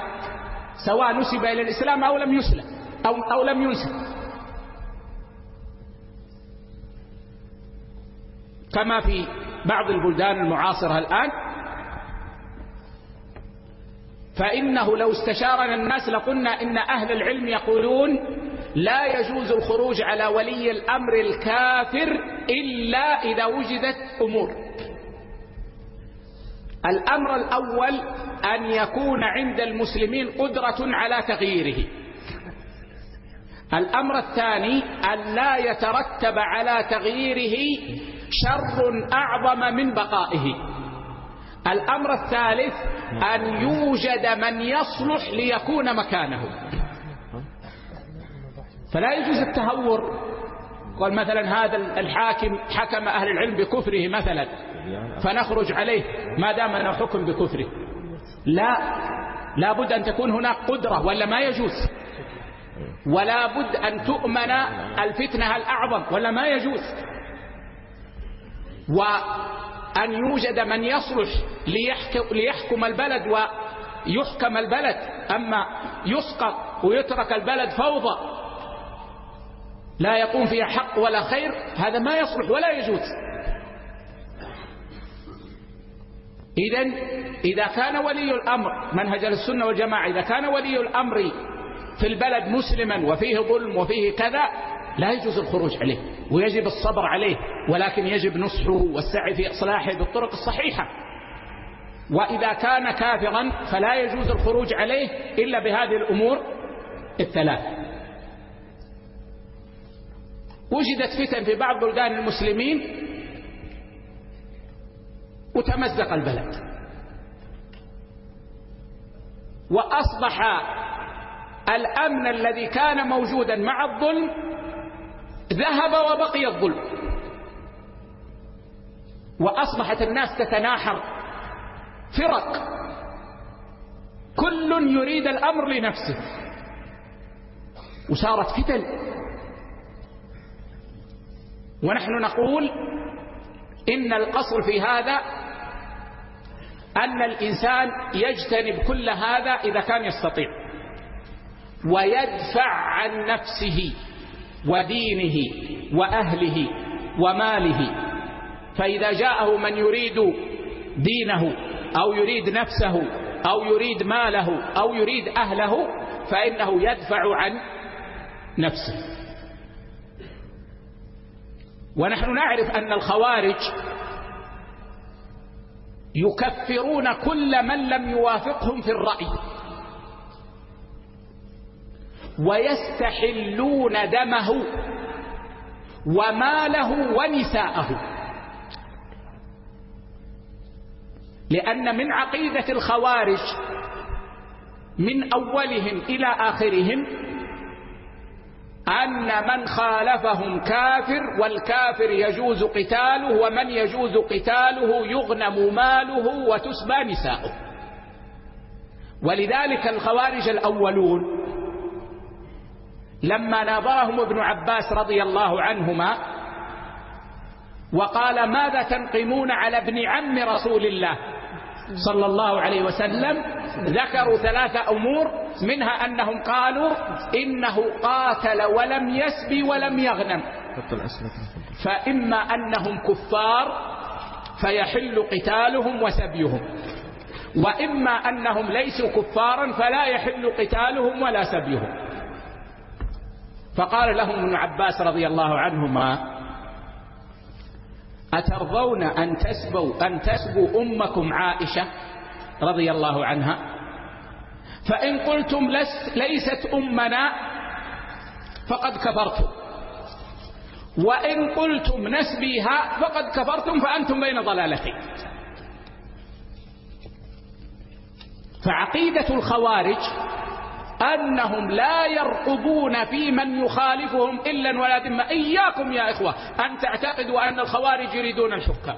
Speaker 2: سواء نسب إلى الإسلام أو لم يسلم أو, أو لم ينسب. كما في بعض البلدان المعاصرة الآن فإنه لو استشارنا الناس لقلنا إن أهل العلم يقولون لا يجوز الخروج على ولي الأمر الكافر إلا إذا وجدت أمور. الأمر الأول أن يكون عند المسلمين قدرة على تغييره. الأمر الثاني أن لا يترتب على تغييره شر أعظم من بقائه. الأمر الثالث أن يوجد من يصلح ليكون مكانه. فلا يجوز التهور. قال مثلا هذا الحاكم حكم أهل العلم بكفره مثلا فنخرج عليه ما دام أنه حكم بكفره. لا لا بد أن تكون هناك قدرة ولا ما يجوز؟ ولا بد أن تؤمن الفتنة الأعظم ولا ما يجوز؟ وأن يوجد من يصلح ليحكم البلد ويحكم البلد أما يسقط ويترك البلد فوضى لا يقوم فيها حق ولا خير هذا ما يصلح ولا يجوز. إذا إذا كان ولي الأمر منهج السنة والجماعة إذا كان ولي الأمر في البلد مسلما وفيه ظلم وفيه كذا لا يجوز الخروج عليه ويجب الصبر عليه ولكن يجب نصحه والسعي في إصلاحه بالطرق الصحيحة. وإذا كان كافرا فلا يجوز الخروج عليه إلا بهذه الأمور الثلاث. وجدت فتن في بعض بلدان المسلمين وتمزق البلد. وأصبح الأمن الذي كان موجودا مع الظلم ذهب وبقي الظلم. وأصبحت الناس تتناحر. فرق. كل يريد الأمر لنفسه. وصارت فتن. ونحن نقول إن الأصل في هذا أن الإنسان يجتنب كل هذا إذا كان يستطيع ويدفع عن نفسه ودينه وأهله وماله. فإذا جاءه من يريد دينه أو يريد نفسه أو يريد ماله أو يريد أهله فإنه يدفع عن نفسه. ونحن نعرف أن الخوارج يكفرون كل من لم يوافقهم في الرأي ويستحلون دمه وماله ونساءه لأن من عقيدة الخوارج من أولهم إلى آخرهم أن من خالفهم كافر والكافر يجوز قتاله ومن يجوز قتاله يغنم ماله وتسبى نساؤه. ولذلك الخوارج الأولون لما ناظرهم ابن عباس رضي الله عنهما وقال ماذا تنقمون على ابن عم رسول الله صلى الله عليه وسلم؟ ذكروا ثلاث أمور منها أنهم قالوا إنه قاتل ولم يسبي ولم يغنم. فإما أنهم كفار فيحل قتالهم وسبيهم. وإما أنهم ليسوا كفارا فلا يحل قتالهم ولا سبيهم. فقال لهم ابن عباس رضي الله عنهما أترضون أن تسبوا أن تسبوا أمكم عائشة رضي الله عنها؟ فإن قلتم لس ليست أمنا فقد كفرتم. وإن قلتم نسبيها فقد كفرتم فأنتم بين ضلالتين. فعقيدة الخوارج أنهم لا يرقبون في من يخالفهم إلا ولا ذمة. إياكم يا إخوة أن تعتقدوا أن الخوارج يريدون الحكام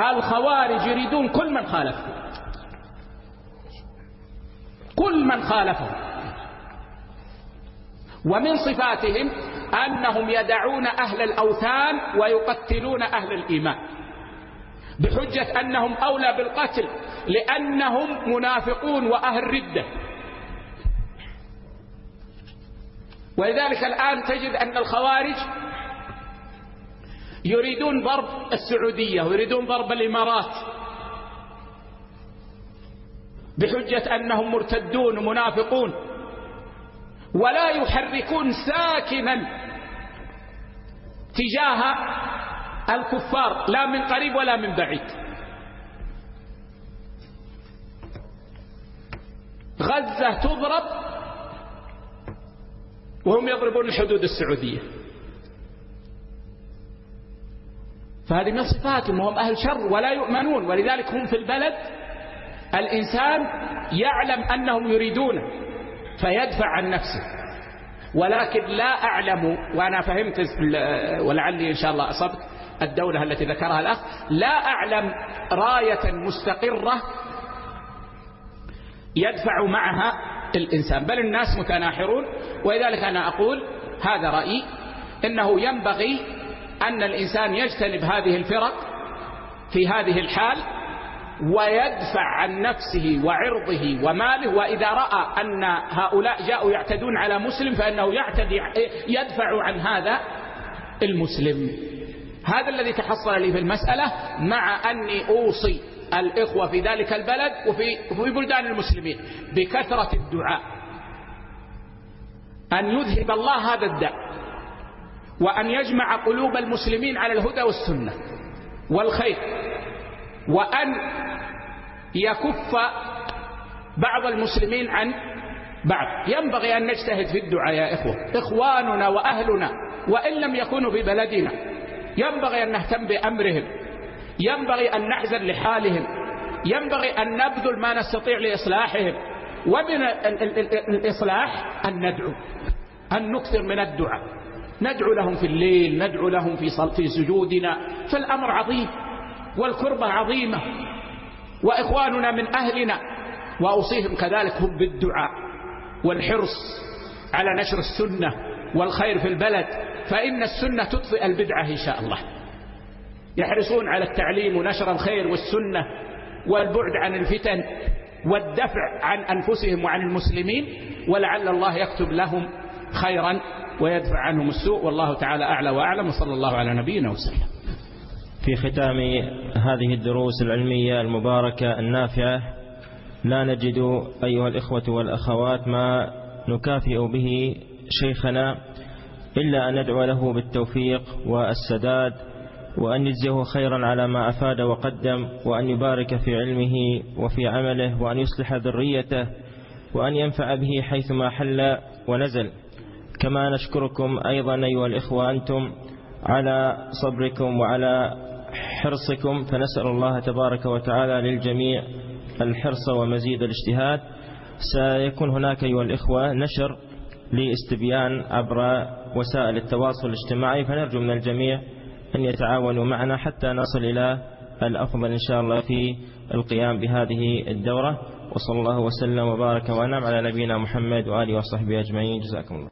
Speaker 2: الخوارج يريدون كل من خالفهم. كل من خالفهم. ومن صفاتهم أنهم يدعون أهل الأوثان ويقتلون أهل الإيمان. بحجة أنهم أولى بالقتل لأنهم منافقون وأهل ردة. ولذلك الآن تجد أن الخوارج يريدون ضرب السعودية ويريدون ضرب الإمارات. بحجة أنهم مرتدون ومنافقون ولا يحركون ساكنا تجاه الكفار لا من قريب ولا من بعيد. غزة تضرب وهم يضربون الحدود السعودية. فهذه من صفاتهم وهم أهل شر ولا يؤمنون ولذلك هم في البلد الإنسان يعلم أنهم يريدونه فيدفع عن نفسه. ولكن لا أعلم وأنا فهمت ولعلي إن شاء الله أصبت الدولة التي ذكرها الأخ لا أعلم راية مستقرة يدفع معها الإنسان. بل الناس متناحرون ولذلك أنا أقول هذا رأيي إنه ينبغي أن الإنسان يجتنب هذه الفرق في هذه الحال ويدفع عن نفسه وعرضه وماله. وإذا رأى أن هؤلاء جاءوا يعتدون على مسلم فإنه يعتدي يدفع عن هذا المسلم. هذا الذي تحصل لي في المسألة مع أني أوصي الإخوة في ذلك البلد وفي في بلدان المسلمين بكثرة الدعاء. أن يذهب الله هذا الداء وأن يجمع قلوب المسلمين على الهدى والسنة والخير. وأن يكف بعض المسلمين عن بعض. ينبغي أن نجتهد في الدعاء يا إخوة. إخواننا وأهلنا وإن لم يكونوا في بلدنا. ينبغي أن نهتم بأمرهم. ينبغي أن نحزن لحالهم. ينبغي أن نبذل ما نستطيع لإصلاحهم. ومن الإصلاح أن ندعو أن نكثر من الدعاء. ندعو لهم في الليل ندعو لهم في سجودنا. فالأمر عظيم والكربة عظيمة. وإخواننا من أهلنا وأوصيهم كذلك هم بالدعاء والحرص على نشر السنة والخير في البلد. فإن السنة تطفئ البدعة إن شاء الله. يحرصون على التعليم ونشر الخير والسنة والبعد عن الفتن والدفع عن أنفسهم وعن المسلمين ولعل الله يكتب لهم خيرا ويدفع عنهم السوء. والله تعالى أعلى وأعلم. وصلى الله على نبينا وسلم.
Speaker 1: في ختام هذه الدروس العلمية المباركة النافعة لا نجد أيها الإخوة والأخوات ما نكافئ به شيخنا إلا أن ندعو له بالتوفيق والسداد وأن يجزيه خيرا على ما أفاد وقدم وأن يبارك في علمه وفي عمله وأن يصلح ذريته وأن ينفع به حيثما حل ونزل. كما نشكركم أيضا أيها الإخوة أنتم على صبركم وعلى حرصكم فنسأل الله تبارك وتعالى للجميع الحرص ومزيد الاجتهاد. سيكون هناك أيها الإخوة نشر لاستبيان عبر وسائل التواصل الاجتماعي فنرجو من الجميع أن يتعاونوا معنا حتى نصل إلى الأفضل إن شاء الله في القيام بهذه الدورة. وصلى الله وسلم وبارك ونعم على نبينا محمد وآله وصحبه أجمعين. جزاكم الله.